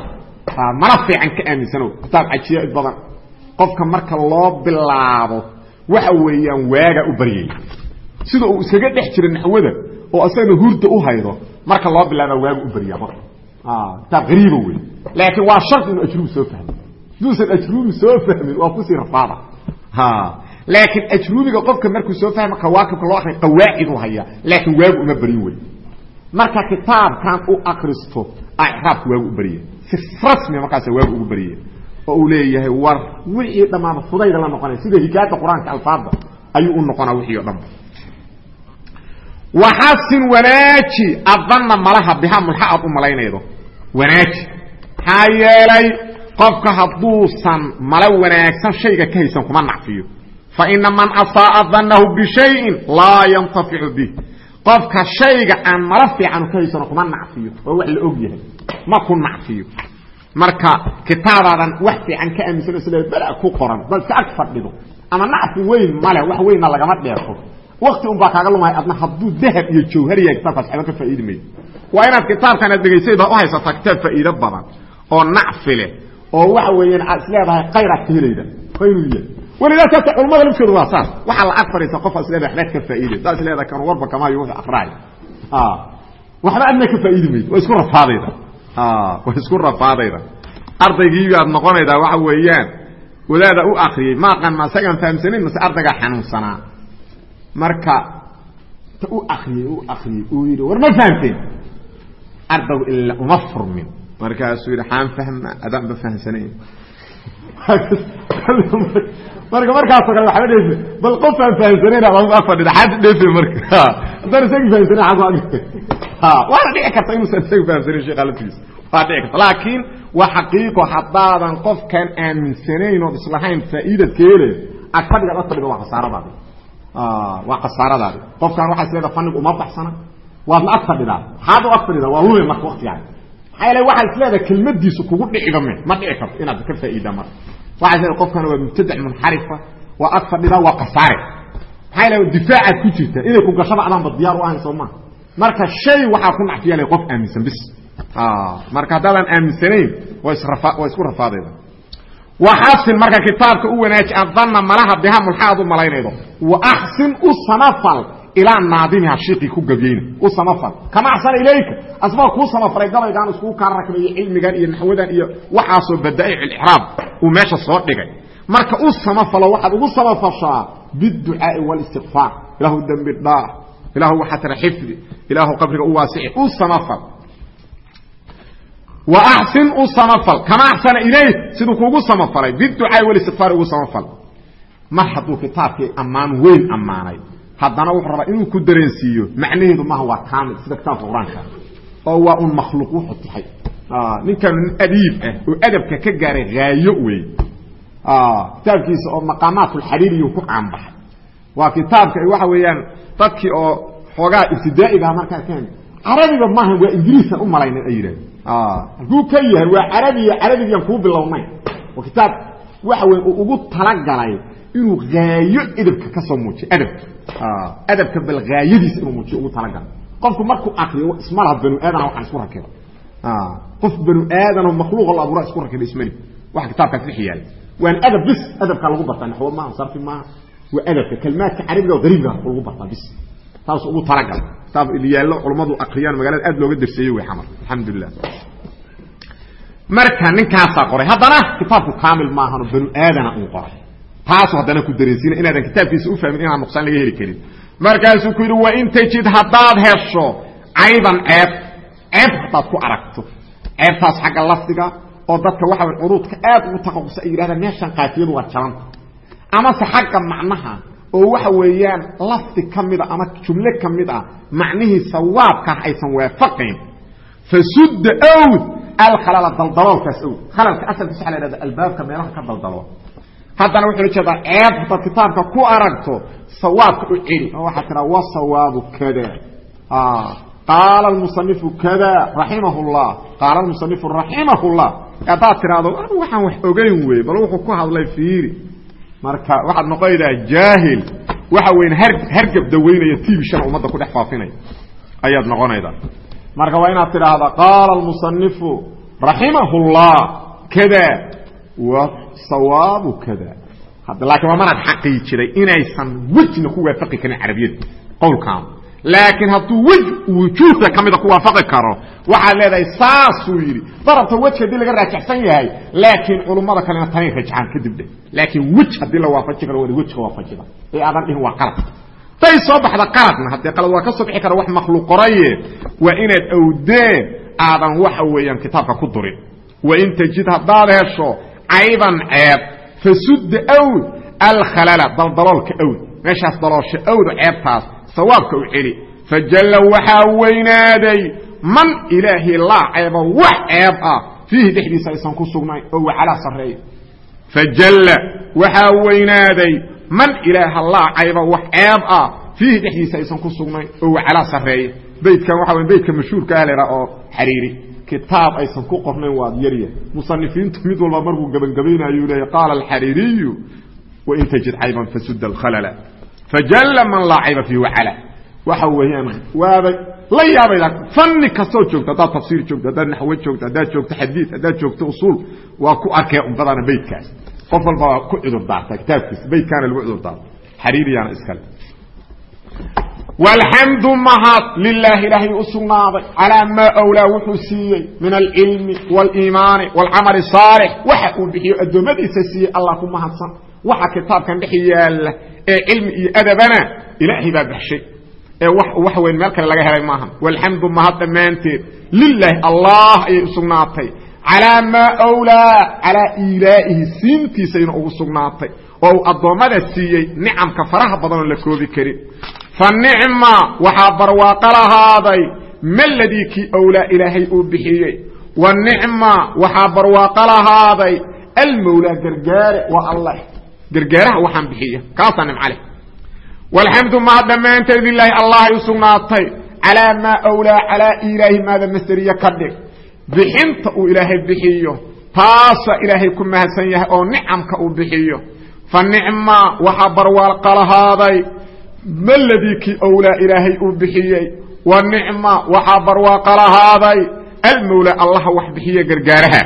Speaker 1: mala fiican ka aaminsano kitaab cajiib badan qofka marka loo bilaabo waxa weeyaan waaga u baryaya sida uu iskaga dhex jira naxwada oo asagana hurda u haydo marka loo bilaaba waagu u baryaa kitaab ariiba wey laakiin waa shart inuu ajrubi soo fahmo haduusan ajrubi soo fahmin waa ku sii rafaada. Laakiin ajrubiga qofka markuu soo fahmo kawaakibka loo akriya qawaacid u haya laakiin waagu uma barin wey marka kitaabkan u akristo iraabka waagu u barya si rasmi markaas waagu ugu barya oo uu leeyahay war wixii dhammaaba fudayda la noqonaya sida hikaayada qur'aanka alfaada ayuu u noqonaa wixii o dhanba waxasin wanaaji adanna malaha bihaa mulxa aad u malaynaydo wanaaji maxaa yeelay qofka hadduusan malo wanaagsan shayga ka haysan kuma nacfiyo. Fa ina man asaaa dannahu bishayin laa yantaficu bih. Qofka shayga aan malo fiican ka haysano kuma nacfiyo oo wax la og yahay. Ma ku nacfiyo. Marka kitaabaadan wax fiican ka aaminsano sida bala ku qoran iska ag fadhido ama nacfi weyn male wax weynna lagama dheerto. Wakti un baa kaaga lumaya adna hadduu dahab iyo jawhariya kitaabkaas waxba ka faa'iidi mayo waa inaad kitaabkan aad dhegaysay baa uhaysataa kitaab faa'iido badan oo nacfi leh oo waxa weeyaan aad isleedahay khayraad ka helayda. Khayruu yahay welidaa saasa culamada laftooda waa saas. Waxaa la ag fadhiisa qof aad isleedahay waxbaad ka faa'iiday daa isleedahay kan warba kamaayo wuxuu aqraay. Waxba adna ka faa'iidi maydo waa isku rafaadayda. Waa isku rafaadayda. Ardaygiibi aad noqonaydaa waxa weeyaan wadaada u akriyey ma aqaan ma isagaan fahamsanayn mase ardaygaa xanuunsanaa. Marka ta u akriyey u akriyey uu yidhi war ma fahamteen ardaygu ila uma furmin markaasuu yidhi xaan fahma adaan ba fahamsanayn marka markaasoo kale waxba dheefe bal qof aan fahamsanayn adama fadhida xad dheefe marka haddaan isagi fahamsanayn xagu waana dhici karta inuusan isaga fahamsanayn sheekha laftiisa waa dhici karta laakiin waa xaqiiqo haddaadan qofkan aaminsanayn ood islahayn faa'iidad ka hele ag fadhigaad ag fadhiga waa khasaaradaadi waa khasaaradaadi qofkan waxaa isleeda fanigu uma baxsana waadna ag fadhidaa maxaad u ag fadhidaa waa lume marka waktigaan maxaa yeele waxaa isleedaha kelmadiisu kugu dhiciba me ma dhici karto inaad ka faa'iida marka waxaa isleeda qofkan waa mubtadac munxarifa waa ag fadhidaa waa khasaare. Maxaa yeele difaacaad ku jirta inay ku gashaba adaanba diyaar u ahayn soo maa marka shay waxaa ku nacfiyala qof aaminsan bis. Marka haddaadan aaminsanayn waa isku rafaadayda waxasin marka kitaabka u wanaaji adanna malaha biha mulxaad u malaynaydo. Wa axsin u samafal ilaa naadimiha shiiqii ku gabyeyna u samafal kama axsana ilayka asbaa kuu samafaray gabaygaan iskugu kaa rakbayo cilmigan iyo naxwadan iyo waxaasoo badaa'ic icraab uu meesha soo dhigay marka u samafalo waxaad ugu samafashaa biducaai walistikfaar ilaahu dembi dhaaf ilaahu waxaa tara xifdi ilaahu qabriga u waasici u samafal waxsin u samafal kama axsana ilayh siduu kuugu samafalay biducaai walistikfaar ugu samafal mar hadduu kitaabkii ammaan weyn ammaanay haddana wuxuu rabaa inuu ku dareensiiyo macnaheedu maaha waa kaamil sida kitaabka qur'aanka. Oo waa un makhluuq wuxuu tahay. Ninkan nin adiib ah oo adabka ka gaaray haayo wey kitaabkiisa oo maqaamaatulxariiriyu ku caanbaxay. Waa kitaabka waxa weeyaan dadkii oo xoogaa ibtidaa'igaha markaa keen carabiga maaha waa ingiriisan u malaynan ay yidhahdeen. Halkuu ka yahay waa carabiya carabigiian kuu bilownayn. Waa kitaab waxa wey uu ugu talagalay inuu haayo edabka ka soo muujiyo adabka adabka bal haayadiisa inuu muujiyo ugu talagalay qofku markuu akriyo ismalaha banu aadana waxaan isku rakiba qof banu aadanoo makhluuqa la abuura isku rakiba ismali waxa kitaabkaas dhex yaalla waan adab bis adabkaa lagu bartaa naxwo maaha sarfi maaha waa adabka kelmaadka carabiga oo gariibka lagu bartaa bis. Taas ugu talagalay kitaab ilyaallo culammadu akriyaan magaalada aad looga darseeyey wey xamar. Alxamdulilah marka ninkaasaa qoray haddana kitaabku kaamil maahano banu aadana uu qoray taasu haddana ku dareensiina inaadan kitaabkiisa u fahmin inaan nuqsaan laga heli karin. Markaasuu ku yidhi wain tajid haddaad hesho cayban ceeb ceeb haddaad ku aragto. Ceebtaas xagga lafdiga oo dadka waxa way curuudka aad ugu taqaqusa ay yidhahdaan meeshan qaafiyadu waa jalanta amase xagga macnaha oo waxa weeyaan lafdi ka mida ama jumle ka mid ah macnihii sawaabkaah aysan waafaqayn. Fasudda owd alkhalala daldaloolkaas owd khalalka asalkiisa waxa la hahda albaabka meelaha ka daldalo haddana wuxuu la jeedaa ceeb haddaad kitaabka ku aragto sawaabka u celi oo waxaa tiraa wasawaabu kada qaala almusanifu kada raximah llah qaala almusanifu raximah llah haddaad tiraahdo anu waxaan wax ogeyn wey bal wuxuu ku hadlay fiiri. Marka waxaad noqonaydaa jaahil. Waxa weyn har hargab daweynaya tibishana ummadda ku dhex faafinaya ayaad noqonaydaa marka waa inaad tidhaahda qaala almusanifu raximah llah kada sawaabu kada. Laakiin waa manaad xaqiijiday inaysan wejna ku waafaqi karin carabiyada qowlkaanu laakiin hadduu wej wujuuhda ka mida ku waafaqi karo waxaad leedahay saasuu yidhi darabta wej haddii laga raajixsan yahay laakiin culummada kalena tanay rajxaan kadib dheh laakiin wej haddii la waafaji karo waa wejka waafajida ee aadan dhihin waa qalad. Day soo baxda qaladna haddee qalad waa ka soo bixi kara wax makhluuq qoraye waa inaad awdeen aadan waxa weeyaan kitaabka ku durin. Wain tajid haddaad hesho cayban ceeb fasudda awd alkhalala daldaloolka awd meeshaas daloosha awda ceebtaas sawaabka u celi fajalla waxaa weynaaday man ilaahi laa ceeba wax ceeb ah fiihi dhexdiisa aysan ku sugnayn oo wacalaa sarreeya fajalla waxaa weynaaday man ilaaha laa cayba wax ceeb ah fiihi dhexdiisa aysan ku sugnayn oo wacalaa sarreeya beydkan waxa w beydka mashhuurka ah lahaa oo xariiri kitaab aysan ku qornayn waad yarya musanifiintu mid walba markuu gebangabaynayu leeya qaala alxariiriyu wain tajid cayban fasud alkhalala. Fajalla man laa cayba fiihi wacala waxa weeyaan waaba la yaabayda fanni kastoo joogto haddaad tafsiir joogto haddaad naxwo joogto haddaad joogto xadiid haddaad badana usuul waa ku arkay badana beydkaas qof walba waa ku cudur daarta kitaabkiisa beydkaana lagu cudur daarta. Xariiriyaana iskale walxamdu mahad lilaahi ilaahay u sugnaaday calaa maa wlaa wuxuu siiyey min alcilmi wاliimaani wاlcamali saalix waxa uu bixiyo addoommadiisa siiyey allah ku mahadsan waxa kitaabkan dhex yaalla ee cilmi iyo adabana ilaahay baa baxshay ee waxa weyn meel kale laga helay maaha walxamdu mahad dhammaanteed lilaahi allah ayay u sugnaatay calaa maa wlaa calaa iilaa'ihi siintiisayna ugu sugnaatay oo uu addoommada siiyey nicamka faraha badanoo la koobi karin fa nicma waxaa barwaaqo lahaaday maladii kii owlaa ilaahay uu bixiyey? Wa nicma waxaa barwaaqo lahaaday almawlaa gargaare waa allah gargaaraha waxaan bixiya kaasaa nimca leh. Walxamdu mahad dhammaanteed lilaahi allahay u sugnaatay calaa maa owlaa calaa ilaahi maada masderiye ka dhig. Bixinta uu ilaahay bixiyo taasa ilaahay ku mahadsan yahay oo nicamka uu bixiyo. Fa nicma waxaa barwaaqo maladii kii owlaa ilaahay uu bixiyey wa nicma waxaa barwaaqo lahaaday allaha wax bixiye gargaaraha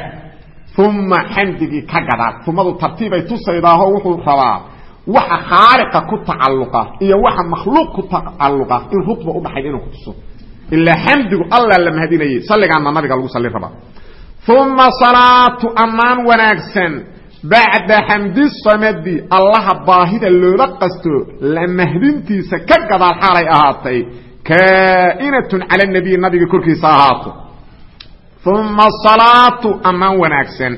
Speaker 1: uma xamdigii ka gadaad umadu tartiibay tusaydaaho wuxuu rabaa waxa khaaliqa ku tacalluqa iyo waxa makhluuq ku tacalluqa in rutba udhaxayd inuu ku tuso ilaa xamdigu alla la mahadinayey salligaana nabiga lagu salli rabaa uma salaatu ammaan wanaagsan bacda xamdi samadi allaha baahida loola qasto la mahdintiisa ka gadaal xaalay ahaatay kaa'inatun cala nabiy nabiga korkiisa ahaato uma salaatu ammaan wanaagsan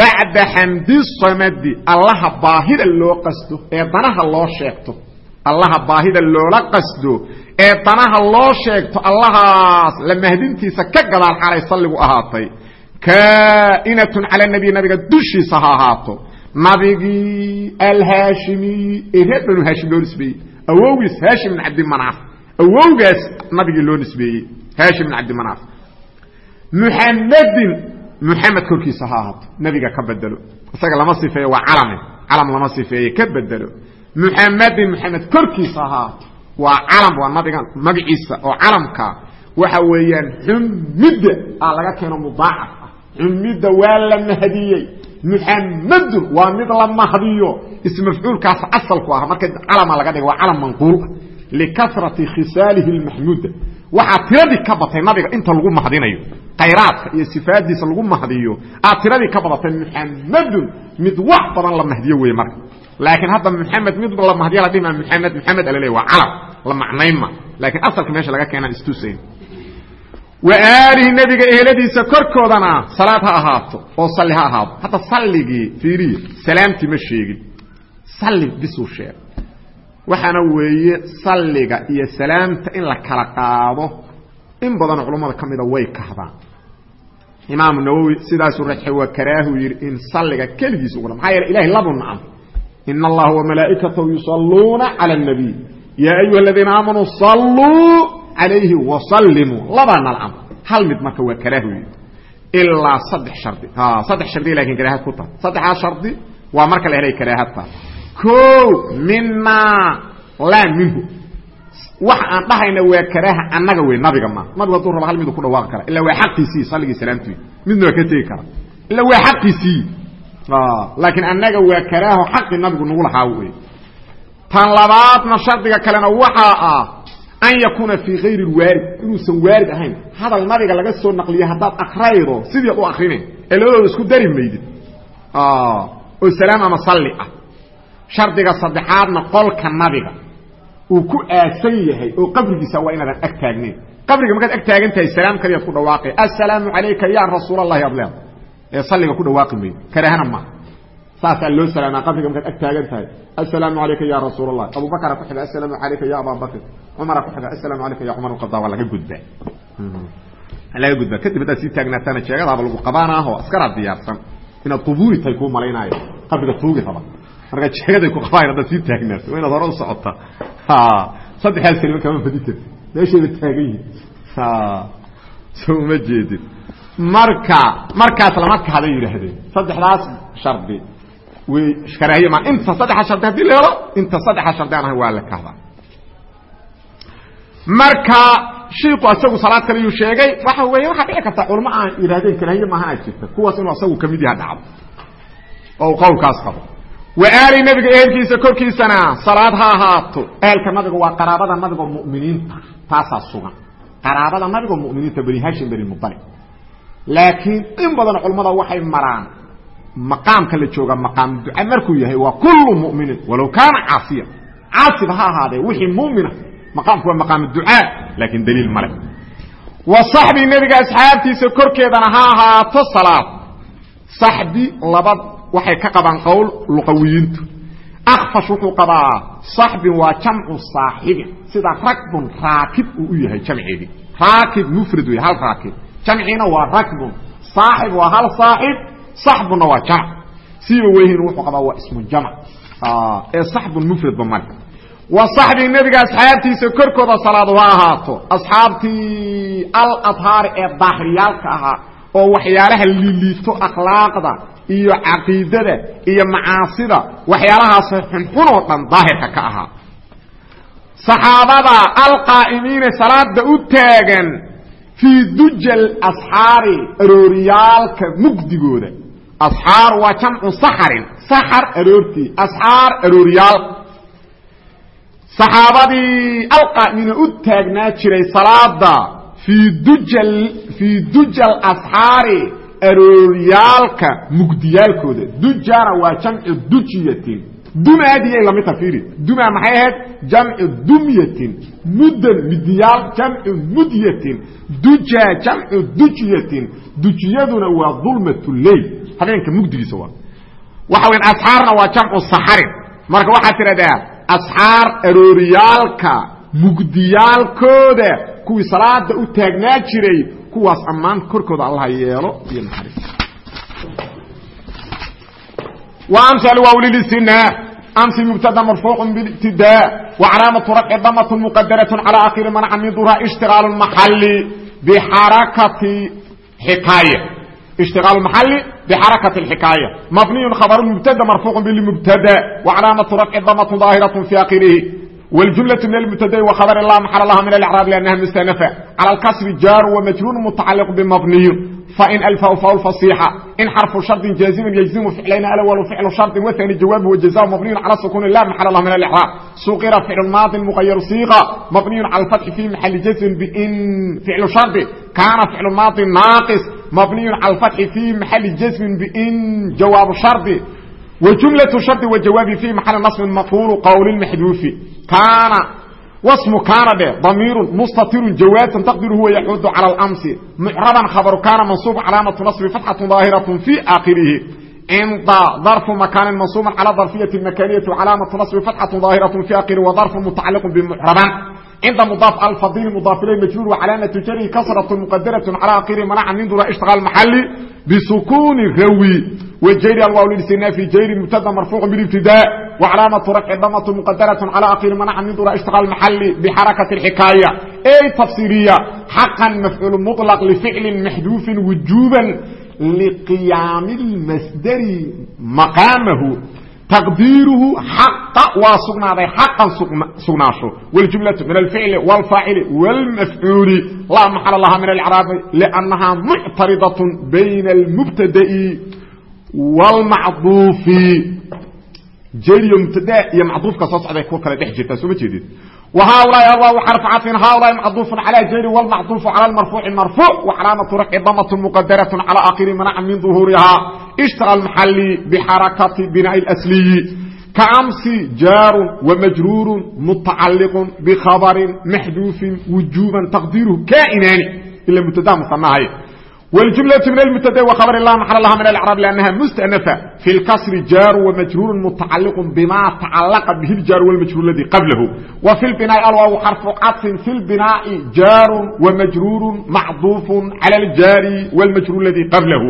Speaker 1: bacda xamdi samadi allaha baahida loo qasto ee danaha loo sheegto allaha baahida loola qasdo ee danaha loo sheegto allahaas la mahdintiisa ka gadaal xaalay ahaatay kaa'inatun cala nabiy nabiga dushiisa ha ahaato nabigii alhaashimiy ee banu haashim loo nisbeeyey awowgiis haashim bin cabdimanaaf awowgaas nabigii loo nisbeeyey haashim bin cabdimanaaf muxamedin muxamed korkiisa ha ahaato nebiga ka bedelo isaga lama sifeeyo waa calame calam lama sifeeye ka bedelo muxamedin muxamed korkiisa ha ahaato waa calam waa nabiga magaciisa oo calamka waxa weeyaan xumidda aa laga keeno mudaacaf xumidda waa la mahdiyey muxamadun waa mid la mahdiyo ismafcuulkaas asalku ah. Marka calama laga dhiga waa calam manquul. Ah likasrati khisaalihi lmaxmuuda waxaa tiradii ka batay nabiga inta lagu mahdinayo khayraadka iyo sifaadiisa lagu mahdiyo aa tiradii ka badatay muxamadun mid wax badan la mahdiyo wey marka. Laakiin hadda muxamed mid la mahdiya la dhihima muxamed muxamed alale waa calam. La macnaynma laakiin asalka meesha laga keenaan istusayn wa aalihi nebiga eheladiisa korkoodana salaad ha ahaato oo salli ha ahaato. Hadda salligii fiiriya salaamtii ma sheegin. Salli bisuu sheegay. Waxaana weeye salliga iyo salaamta in la kala qaado in badanoo culammada ka mida way kahdaan imaamu nawowi sidaasuu raxe waa karaahu yidhi in salliga keligiis ugu maxaa yeele ilahay labu nacam. In allaha wamalaa'ikatahu yusalluuna cala اnabiy yaa ayuha aladiina aamanuu saluu calayhi wasalimuu labaa nalcam hal mid marka waa karaahoy ilaa saddex shardi. Saddex shardi laakiin karaahad ku tahay saddexdaas shardi waa marka la helay karaahad tahay o minaa laa minhu. Wax aan dhahayna waa karaaha annaga wey nabiga ma. Nabigu haduu rabo hal midu ku dhawaaqi kara illa waa xaqiisii salligii salaamtii. Midna waa ka tegi kara. Illa waa xaqiisii laakiin annaga waa karaaho xaqii nabigu nagu lahaa wey tan labaadna shardiga kalena waxaa ah an yakuuna fii kayri waarid inuusan waarid ahayn hadal nabiga laga soo naqliyo haddaad akraydo sidii u akrine ee labadooda isku dari maydid oo salaam ama salli ah shardiga saddexaadna qolka nabiga uu ku aasan yahay oo qabrigiisa waa inaadan ag taagnayn qabriga markaad ag taagan tahay salaam kaliyaad ku dhawaaqay assalaamu calayka ya rasuul allahi ad leeda ee salliga ku dhawaaqi maydo karaahana maaha saasaa loo salaamaa qabriga markaad ag taagan tahay. Assalaamu calayka ya rasuul allah abubakra ku xiga assalaamu calayka ya abaa bakr. Cumara ku xiga assalaamu calayka ya cumar qada waa laga gudbaa. Laga gudbaa. Kadib haddaad sii taagnaataana sheegadaaba lagu qabaanaaho askaraa diyaarsan. Inaad qubuuri tahay kuu malaynaayo. Qabriga tuugi raba. Markaa jeegaday ku qabaan haddaad sii taagnaato. Waa inaad hore u socota. Saddexdaas kelima kama fadi karti meeshayba taagan yihiin so uma jeedin. Marka markaas lama kahday yidhaahdeen. Saddexdaas shardi karaahiye ma inta saddexaas shardi haddii la helo inta saddexaas shardi aan ahayn waa la kahdaa marka shiiku asagu salaad kale yuu sheegay waxa weeye waxaa dhici karta culamo aan yidhahdeen karaahiye maaha aad jirta kuwaas inuu asagu ka mid yaha dhacdo. Oo qowlkaas qabo. Wa aali nabiga ehelkiisa korkiisana salaad ha ahaato. Ehelka nabiga waa qaraabada nabiga muminiinta taasaa sugan. Qaraabada nabiga muminiinta bani hashim bani mualib laakiin in badan culammada waxay maraan maqaamka la jooga maqaam duca markuu yahay waa kullu muminin walow kaana caasiya caasiba ha ahaadee wixii mumina maqaamku waa maqaam ducaa laakiin daliil male wa saxbi nebiga asxaabtiisa korkeedana ha ahaato salaad. Saxbi laba waxay ka qabaan qowl luqawiyiintu. Akfash wuxuu qabaa saxbin waa jamcu saaxibin sida rakbun raakib uu u yahay jamceedii raakib mufrad wey hal raakib. Jamciina waa rakbun saaxib waa hal saaxib saxbunna waa jamc siiba weyhin wuxuu qabaa waa ismu jamc ee saxbun mufradba male. Wa saxbii nebiga asxaabtiisa korkooda salaadu ha ahaato. Asxaabtii al adhaari ee daahiriyaalka ahaa oo waxyaalaha liliito akhlaaqda iyo caqiidada iyo macaasida waxyaalahaas xunxun oo dhan daahirka ka ahaa. Saxaabada alqaa'imiina salaada u taagan fii dujal asxaari arooriyaalka mugdigooda asxaar waa jamcu saxarin. Saxar aroortii asxaar arooriyaal. Saxaabadii alqaa'imiina u taagnaa jiray salaada fii dujal fii dujal asxaari arooryaalka mugdiyaalkooda. Dujana waa jamcu dujiyatin. Dumaadiyay la mid ta fiiri maxay ahayd? Jamcu dumyatin muddan midiyaal jamcu mudyatin. Duja jamcu dujiyatin. Dujiyaduna waa dulmat leyl habeenka mugdigiisa waa waxa weyan asxaarna waa jamcu saxarin marka waxaad tidhahdaa asxaar arooryaalka mugdiyaalkooda kuwii salaada u taagnaa jiray kuwaas ammaan korkooda allah yeelo iyo naxariis وأمثل واو للاستثناء أمس مبتدا مرفوع بالابتداء وعلامة رفع ضمة مقدرة على آخر منع من ظهرها اشتغال المحل بحركة حكاية اشتغال المحل بحركة الحكاية مبني خبر المبتدا مرفوع بالمبتدا وعلامة رفع ضمة ظاهرة في آخره والجملة من المبتدا وخبر الله محل لها من الإعراب لأنها مستأنفة على الكسر جار ومجرور متعلق بمبني فإن ألفوا فهو الفصيحة إن حرف شرط جازم يجزم فعلين الأول فعل شرط والثاني جواب وجزاء مبني على سكون الله محل الله من الإعراب صغير فعل الماضي المغير صيغة مبني على الفتح في محل جزم بإن فعل شرط كان فعل الماضي ناقص mabniy cal faxi fii maxali jasmin bin jawaabu shardi wa jumlatu shardi wa jawaabi fii maxali nasbin maqulu qowli maxduufi kaana wasmu kaana dhe damiiru mustatirun jawaazan taqdiru huwa yaxudu cala alamsi mucraban khabaru kaana mansuubu calaamatu nasbi fatxatu daahiratu fii aakhirihi cinda darfu makaanin mansuuban cala darfiyati makaniyaةi calaamatu nasbi fatxatu daahiratu fii aakhirihi wa darfu mutacaliqu bimucraban cinda mudaaf alfadili mudaaf ilay majruur wa calaamatu jari kasratu muqadaratun cala akhiri manaca min duna ishtiqaal maxali bisukuni rawi. Wajayri alwaaw lisinafi jayri mubtada marfuucu bilibtidaa wa calaamatu rafci damatu muqadaratun cala akhiri manaca min duna ishtiqaal maxali bixarakati alxikaaya. Ey tafsiriya xaqan mafcuul muطlaq lificlin maxduufin wujuuban liqiyaami اlmasdari maqaamahu تقديiرhu حق waa sugnaaday حقا sugnaaشho والجuملة من الفعل والفاaعل والمفعuuل لا محل لha من الإعراaب لأنها معترضة بين المبتدأ والمcطوف jeriyo mubtada iyo macduufka soo socday ku kala dhex jirtaa soo ma jeedid وhaaulaaءi alwaaw xarف caطفin haaulaaءi macduuف عalى jeri والmacduuف عalى المarفوuع marفوuع وcalaamaة rفci dmة مqadaraة عalى akhiri mنc min ظuhuurihaa اشhتغى المحل بxaرakaةi بناء الأsliyi kaamsi jaaru وmajruur متacaliq بkhabr maxduufi وujuba تqdiirhu kainaani ila mubtada msanahay والجملة من المبتدا وخبر لا محل لها من الإعراب لأنها مستأنفة في الكسر جار ومجرور متعلق بما تعلق به الجار والمجرور الذي قبله وفي البناء الواو حرف عطف في البناء جار ومجرور معطوف على الجار والمجرور الذي قبله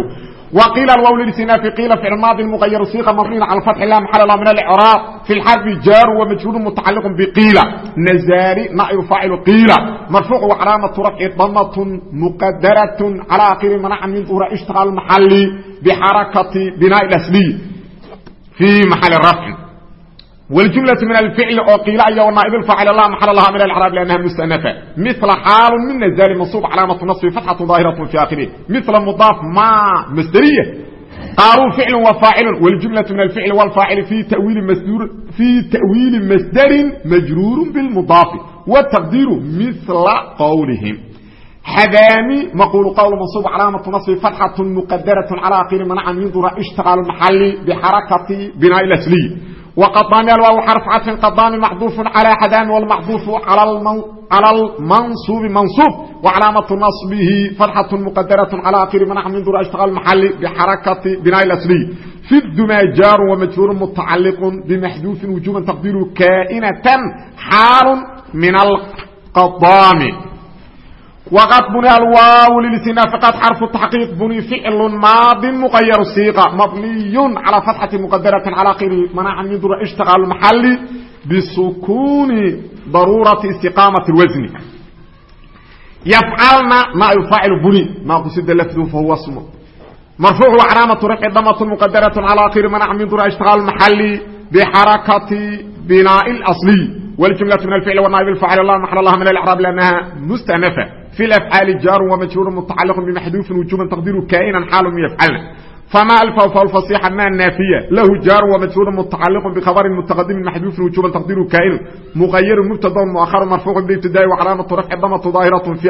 Speaker 1: وقيل الواو للاستئناف قيل فعل الماضي المغير صيغه مبني على الفتح لا محل له من الاعراب في الحرف جار ومجرور متعلق بقيل نزاري نائب فاعل قيل مرفوع وعلامه رفع ضمه مقدره على اخر منع من ظهور اشتغال المحل بحركه بناء الاصلي في محل الرفع والجملة من الفعل oo قيل ay نائب الفاعل لا محل لها من الإعراب لأنها مستأنفة مثل حال من نزال منصوب علامة النصب فتحة ظاهرة في آخره مثل مضاف ما مصدرية قالوا فعل وفاعل والجملة من الفعل والفاعل في تأويل مصدر في تأويل مصدر مجرور بالمضاف والتقدير مثل قولهم حذامي مقول قول منصوب علامة نصب فتحة مقدرة على آخر منع من ينظر اشتغال المحل بحركة بناء الأسلي وقضام الواو حرف عطف قضام معطوف على حدام والمعطوف على المن... على المنصوب منصوب وعلامة نصبه فتحة مقدرة على آخر منع من دور اشتغال المحل بحركة بناء الأسلي في الدماء جار ومجرور متعلق بمحذوف وجوبا تقديره كائنة حال من القضام wqad buni alwaaw lilsinafiqaad xarfu taxqiiq buni ficlu maadi muqayaru siiqa mabniyu calaa fatxati muqadaratin calaa kayri manaacan min dura ishtaqa almaxali bisukuuni daruurati istiqaamati lwasni yafcalna ma yufaacilu buni maa qusida lafduhu fahuwa smu marfuuc wa calaamatu rixi dhamatun muqadaratun calaa kayri manaacan min dura ishtaqa almaxali bixarakati binaa'i اlasliy waljumlatu min alficli wanaayib alfaacil allahuma xal allaha min alacraab lanaha mustanafa في الأفعال جار ومجرور متعلق بمحذوف وجوبا تقديره كائنا حال يفعل فما الفا فالفصيحة ما النافية له جار ومجرور متعلق بخبر متقدم محذوف وجوبا تقديره كائن مغير مبتدا مؤخر مرفوع بابتداء وعلامة رفع ضمة ظاهرة في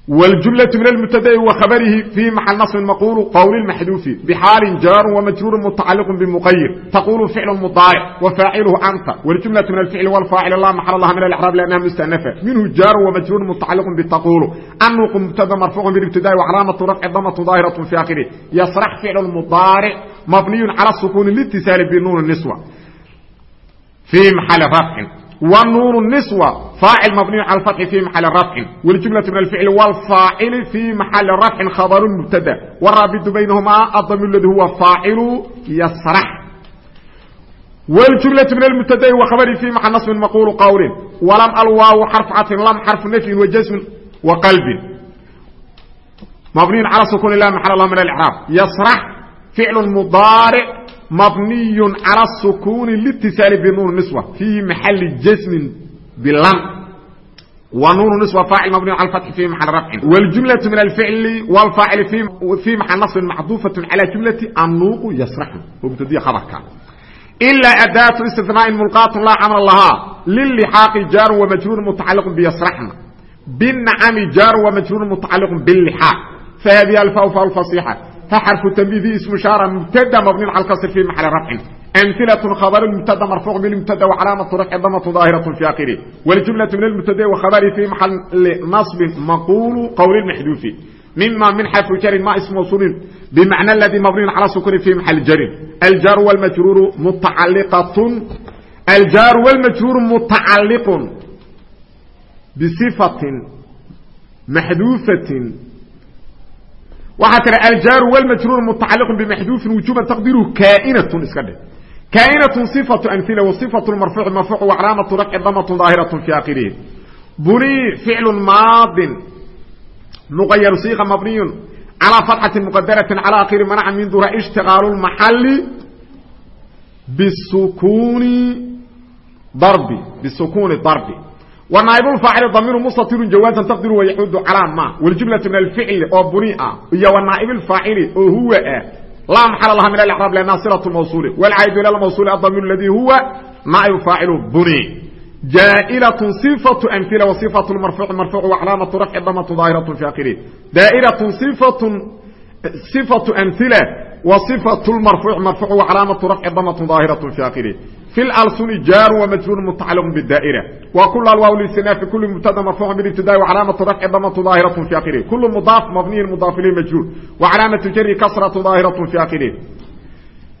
Speaker 1: آخره والجملة من المبتدا وخبره في محل نصب مقول قول المحذوف بحال جار ومجرور متعلق بمغير تقول فعل مضارع وفاعله أنت والجملة من الفعل والفاعل الله محل الله من الإعراب لأنها مستأنفة منه جار ومجرور متعلق بتقول أنه مبتدا مرفوع بالابتداء وعلامة رفع ضمة ظاهرة في آخره يصرح فعل مضارع مبني على السكون الاتصال بنون النسوة في wnun niswa faacil mabniyu cal ai fi maxali rafcin wljumla min aficli wlfaacili fi maxali rafcin khabaru mubtada waraabidu baynahumaa adamiru ladi huwa faacilu yasrax wljumlau min mubtadai wa khabari fi maa nasbin maqulu qawlin walam alwaawu xarfu catin lam xarfu nafyin wa jasmin wa qalbin mabniyun cala sukuni la maxal lah min alcraab yasrax ficlu mudaaric على السكون الاتصال بنون النسوة في محل جسم باللم ونون النسوة فاعل مبني على الفتح في محل رفع والجملة من الفعل والفاعل في في محل نصب معطوفة على جملة النوق يسرح وبتدي خبر كان إلا أداة استثناء ملقاة لا عمل لها للحاق جار ومجرور متعلق بيسرحنا بالنعم جار ومجرور متعلق باللحاق فهذه الفاء فاء الفصيحة فحرف تنبيه اسم شارة مبتدا مبني على الكسر في محل رفع أمثلة خبر المبتدا مرفوع بالمبتدا وعلامة رفع ضمة ظاهرة في آخره والجملة من المبتدا وخبره في محل نصب مقول قول المحذوف مما من حرف جر ما اسم موصول بمعنى الذي مبني على سكون في محل جر الجار والمجرور متعلقة الجار والمجرور متعلق بصفة محذوفة waxaa tira aljaaru wlmajruur mutacaliq bmaxduufin wujuban taqdiruhu kaainatun iska dhe kaainatun sifatu amila wa sifatu marfuuci marfuuc wa calaamatu rafci damatun daahiratu fi akhirihi buni ficlu maadin muqayaru siiqa mabniyun calaa fatxati muqadaratin cala akhiri manaca min dura ishtiqaalu lmaxali bisukuni darbi bisukuni darbi wa naaibulfaacili damiiru mustatirun jawaasan taqdiru wayaxudu calaa ma. Waljumlatu min alficli oo buni ah iyo wa naa'ibilfaacili oo huwa ah laa maxala laha min alraab lannaha silat mawsuuli walcaydu ila mawsuuli adamiir aladii huwa naaibu faacilu buni jaa'ilatun sifatu amila wa sifatu marfuuci marfuuc wa calaamatu rafci damatu daahiratu fi akhirihi daa'iratun sifatun sifatu amila wa sifatu marfuuc marfuuc wa calaamatu rafci damatu daahiratu fi akhirihi في الألسن جار ومجرور متعلق بالدائرة وكل الواو الاستئناف في كل مبتدا مرفوع بالابتداء وعلامة رفع ضمة ظاهرة في آخره كل مضاف مبني مضاف إليه مجرور وعلامة جر كسرة ظاهرة في آخره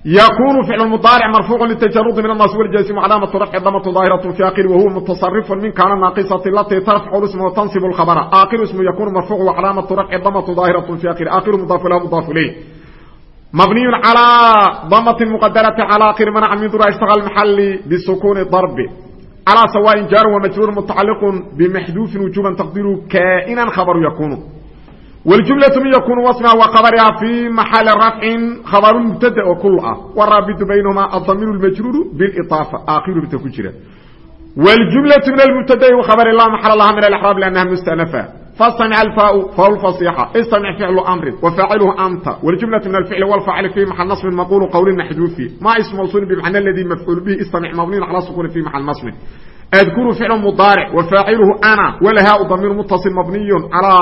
Speaker 1: يكون فعل المضارع مرفوع للتجرد من الناس والجاسم وعلامة رفع ضمة ظاهرة في آخره وهو متصرف من كان ناقصة التي ترفع الاسم وتنصب الخبر آخر اسم يكون مرفوع وعلامة رفع ضمة ظاهرة في آخره آخر مضاف له مضاف إليه مبني على ضمة مقدرة على آخر منع من ذرا اشتغل محل بسكون ضرب على سواء جار ومجرور متعلق بمحذوف وجوبا تقديره كائنا خبر يكون والجملة من يكون واسمها وخبرها في محل رفع خبر مبتدا وكلها والرابط بينهما الضمير المجرور بالإضافة آخر بتكجرة والجملة من المبتدا وخبر الله محل الله من الإحراب لأنها مستأنفة فاستمع الفاء فاء الفصيحة استمع فعل أمر وفاعله أنت والجملة من الفعل والفاعل في محل نصب مقول قول محذوف ما اسم موصول بمعنى الذي مفعول به استمع مبني على سكون في محل نصب أذكر فعل مضارع وفاعله أنا ولها ضمير متصل مبني على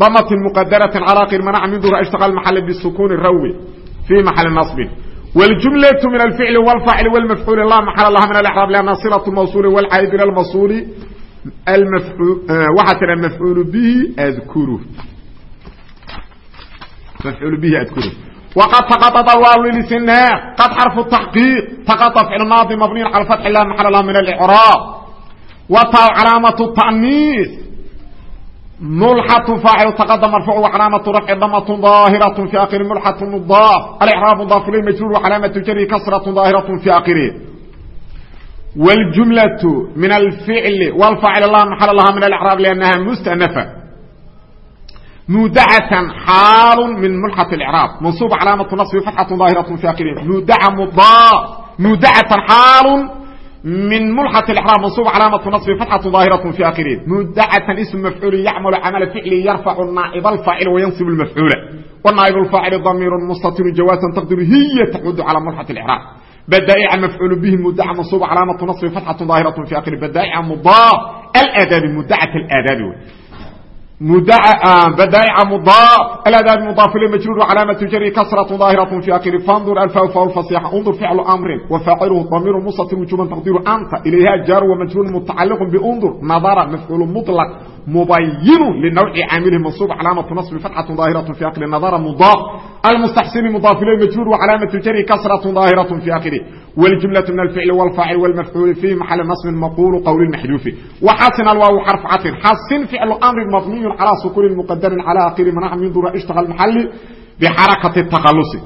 Speaker 1: ضمة مقدرة على قير منع من دور اشتغل المحل بالسكون الروي في محل نصب والجملة من الفعل والفاعل والمفعول لا محل لها من الإحراب لأنها صلة الموصول والعائد إلى الموصول المفعول waxaa tiha mafcuul bihi adkuru mafcuul bihi adkuru waqad taqaطa waawlsinaaq qad xarfu taxqiiq taqaطa ficl maadi mabniy cala fatxi laa maxala lah min alcraab wa taa calaamatu taaniis mulxatu faacilu taqada marfuuc wacalaamatu rafci damatun daahiratu fi akhiri mulxatu mudaaf alcraab mudaaf ilayh majruur wacalaamatu jari kasratu daahiratu fi akhiri آخره والجملة من الفعل والفاعل الله محل لها من الإعراب لأنها مستأنفة مودعة حال من ملحة الإعراب منصوب علامة نصب فتحة ظاهرة في آخره مودعة مضاف مودعة حال من ملحة الإعراب منصوب علامة نصب فتحة ظاهرة في آخره مودعة اسم مفعول يعمل عمل فعل يرفع النائب الفاعل وينصب المفعول والنائب الفاعل ضمير مستتر جوازا تقدر هي تعود على ملحة الإعراب بدائع مفعول به مدعى منصوب علامة نصب فتحة ظاهرة في آخر بدائع مضاف الآداب مدعة الآداب مدعى بدائع مضاف الآداب مضاف لمجرور علامة جري كسرة ظاهرة في آخر فانظر الفاء فاء الفصيحة انظر فعل أمر وفاعله ضمير مستتر وجوبا تقدير أنت إليها جار ومجرور متعلق بانظر نظر مفعول مطلق مبين لنوع عامله منصوب علامة نصب فتحة ظاهرة في آخر النظر مضاف المستحسن مضاف إليه مجرور وعلامة الجر كسرة ظاهرة في آخره والجملة من الفعل والفاعل والمفعول في محل نصب مقول قول المحذوف وحسن الواو حرف عطف حسن فعل أمر مبني على سكون مقدر على آخر منع من دور اشتغل محل بحركة التخلص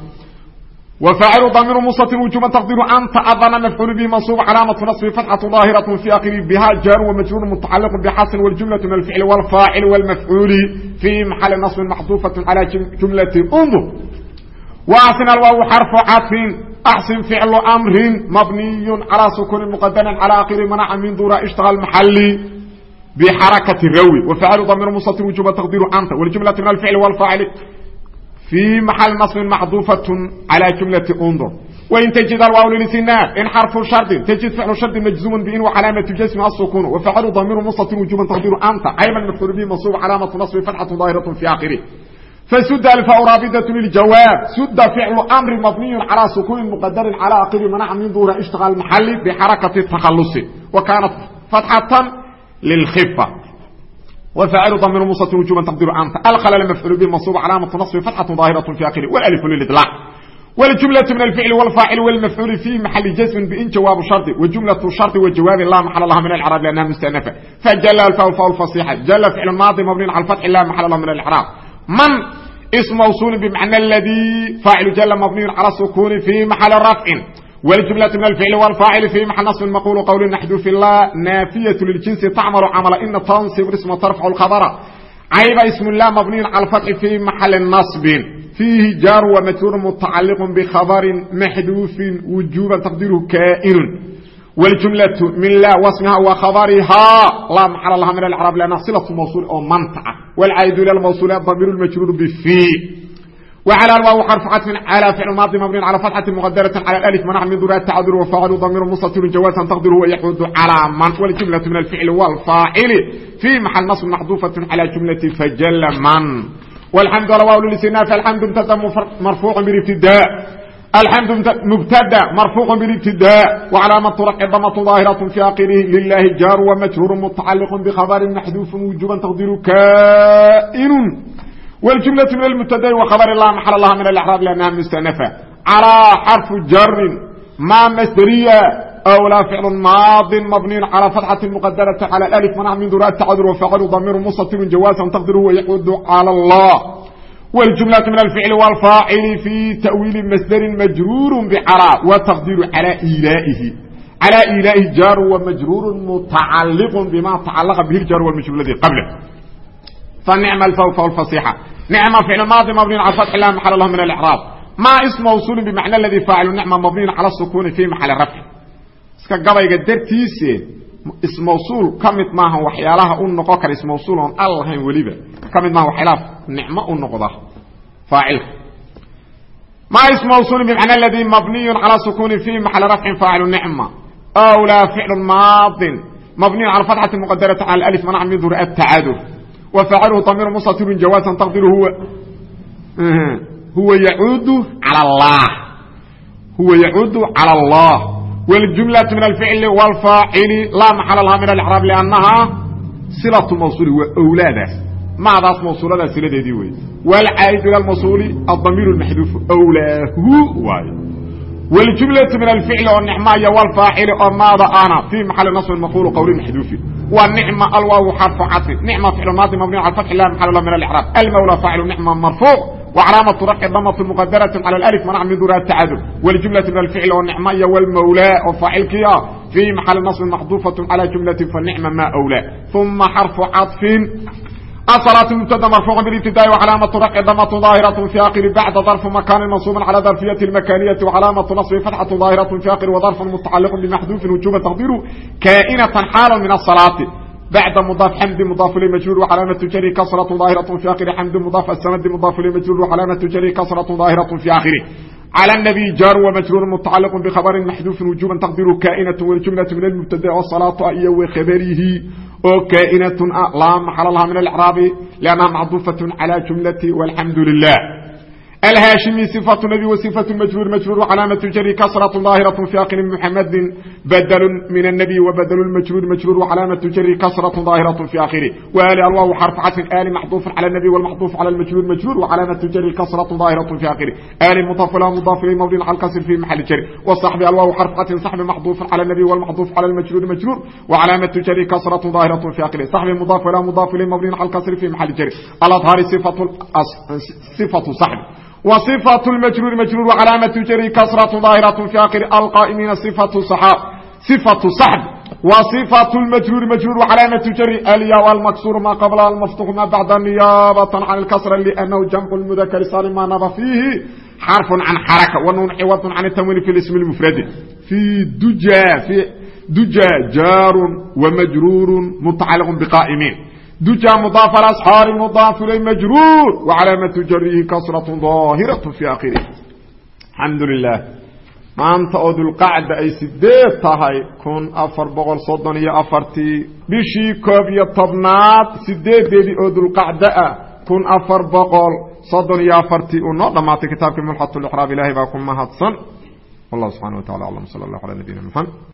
Speaker 1: وفاعل ضمير مستتر وجوبا تقدير أنت أظن مفعول به منصوب علامة نصب فتحة ظاهرة في آخره بها جار ومجرور متعلق بحسن والجملة من الفعل والفاعل والمفعول في محل نصب محذوفة على جملة انظر وأحسن الواو حرف عطف أحسن فعل أمر مبني على سكون مقدر على آخر منع من دور اشتغل محلي بحركة الروي وفعل ضمير مستتر وجوبا تقدير أنت والجملة من الفعل والفاعل في محل نصب محذوفة على جملة انظر وإن تجد الواو للاستئناف إن حرف شرط تجد فعل شرط مجزوم بإن وعلامة جسم السكون وفعل ضمير مستتر وجوبا تقدير أنت أيضا مفعول به منصوب علامة نصب فتحة ظاهرة في آخره فسد الفاء رابطة للجواب سد فعل أمر مبني على سكون مقدر على آخر منع من ظهور اشتغال محلي بحركة التخلص وكانت فتحة للخفة وفاعل ضمير مستتر وجوبا تقدير أنت الخلل مفعول به منصوب علامة نصب فتحة ظاهرة في آخره والألف للإطلاق والجملة من الفعل والفاعل والمفعول في محل جسم بإن جواب شرط وجملة الشرط والجواب لا محل لها من الإعراب لأنها مستأنفة فجل الفاء الفاء الفصيحة جل فعل ماضي مبني على الفتح لا محل له من الإعراب من اسم موصول بمعنى الذي فاعل جل مبني على السكون في محل رفع wljumla min alficli wlfaacili fi maxa nasb maquulu qowli naxdufi la naafiyatu liljinsi tacmalu camala ina tansib isma tarfacu lkhabara cayba ismu lah mabniyun cala alfatxi fii maxali nasbin fiihi jaaru wa majruurun mutacaliqun bikhabarin maxduufin wujuuban taqdiiruhu kaa'inun wljumlatu min la wasmiha wa khabarihaa laa maxala laha min alcraab lanaa silatu mawsuul oo manta ah wlcaydu ila mawsuula damiiru majruur bifii وعلى الواو حرف عطف على فعل ماضي مبني على فتحة مقدرة على الألف منع من ذرات تعذر وفاعل ضمير مستتر جوازا تقدره ويحود على من والجملة من الفعل والفاعل في محل نصب محذوفة على جملة فجل من والحمد لله واو للاستئناف الحمد مبتدا مرفوع بالابتداء الحمد مبتدا مرفوع بالابتداء وعلامة رفع ضمة ظاهرة في آخره لله جار ومجرور متعلق بخبر محذوف وجوبا تقدير كائن والجملة من المبتدا وخبر الله محل الله من الإعراب لأنها مستأنفة على حرف جر ما مصدرية أو لا فعل ماض مبني على فتحة مقدرة على الألف منع من ذرات تعذر وفعل ضمير مستتر جوازا تقدره ويعود على الله والجملة من الفعل والفاعل في تأويل مصدر مجرور بعلى وتقدير على إيلائه على إيلائه جار ومجرور متعلق بما تعلق به الجار والمجرور الذي قبله فنعم الفوف والفصيحة نعم فعل ماضي مبني على فتح لا محل له من الإعراب ما اسم موصول بمعنى الذي فاعل نعمة مبني على السكون في محل رفع iska gabayga dartiise ismawsuul ka mid maaha waxyaalaha u noqon kara ismawsuul oon al lahayn weliba ka mid maaha waxyaalaha nicmo u noqda faacilka ma ismawsuul bimacna aladi mabniy cala sukuni fi maxali rafcin faacilu nicma aw laa ficlu maadin mabniy cala fatxati muqadarati cala alif manac min duri atacaduf wa faaciluhu damiir mustatirun jawaasan taqdiru huwa huwa yacuudu cala allah huwa yacuudu cala allah والجملة من الفعل والفاعل لا محل لها من الإعراب لأنها صلة موصول وأولاد ما ذات موصولة سلة دي وي والعائد إلى الموصول الضمير المحذوف أولاه واي والجملة من الفعل والنعمة والفاعل وماذا أنا في محل نصب المقول قول محذوف والنعمة الواو حرف عطف نعمة فعل ماضي مبني على الفتح لا محل له من الإعراب المولى فاعل نعمة مرفوع وعلامة رفع ضمة مقدرة على الألف منع من ذرات التعادل والجملة من الفعل والنعمية والمولى وفاعل كيا في محل نصب محذوفة على جملة فالنعمة ما أولى ثم حرف عطف الصلاة المبتدا مرفوع بالابتداء وعلامة رفع ضمة ظاهرة في آخر بعد ظرف مكان منصوب على ظرفية المكانية وعلامة نصب فتحة ظاهرة في آخر وظرف متعلق بمحذوف وجوب تقديره كائنة حال من الصلاة بعد مضاف حمد مضاف إليه مجرور وعلامة جره كسرة ظاهرة في آخره حمد مضاف السند مضاف إليه مجرور وعلامة جره كسرة ظاهرة في آخره على النبي جار ومجرور متعلق بخبر محذوف وجوبا تقديره كائنة والجملة من المبتدا والصلاة أي وخبره oo kaainatun ah, laa maxal laha min alcraabi lannaha macduufatun calى jumlati walxamdu lilah الهاشمي صفة النبي وصفة المجرور مجرور وعلامة جري كسرة ظاهرة في آخر محمد بدل من النبي وبدل المجرور مجرور وعلامة جري كسرة ظاهرة في آخره وآل الله حرف عطف آل محذوف على النبي والمحذوف على المجرور مجرور وعلامة جري كسرة ظاهرة في آخره آل مضاف له مضاف إليه مبني على الكسر في محل جر والصحب الله حرف عطف صحب محذوف على النبي والمحذوف على المجرور مجرور وعلامة جري كسرة ظاهرة في آخره صحب مضاف له مضاف إليه مبني على الكسر في محل جر الأظهار صفة صفة صحب وصفة المجرور مجرور وعلامة جري كسرة ظاهرة في آخر القائمين صفة صحاب صفة صحب وصفة المجرور مجرور وعلامة جري الياء والمكسور ما قبل المفتوح ما بعد نيابة عن الكسر لأنه جمع المذكر سالم ما نبى فيه حرف عن حركة والنون عوض عن التنوين في الاسم المفرد في دجا في دجا جار ومجرور متعلق بقائمين duja mdaaf alasxaari mdaaf ilay majruur wacalaamatu jarihi kasratu daahiraة fi akhirih alxamdu lilah maanta oo dulqacda ay sideed tahay kun afar boqol soddon iyo afartii bishii koob iyo tobnaad sideedeedii oo dulqacda ah kun afar boqol soddon iyo afartii. Uu noo dhammaatay kitaabkii mulxat اlxraab ilahay baa ku mahadsan. Wallah subxana wa tacala aclam sala allah alaa nabiyina mxamed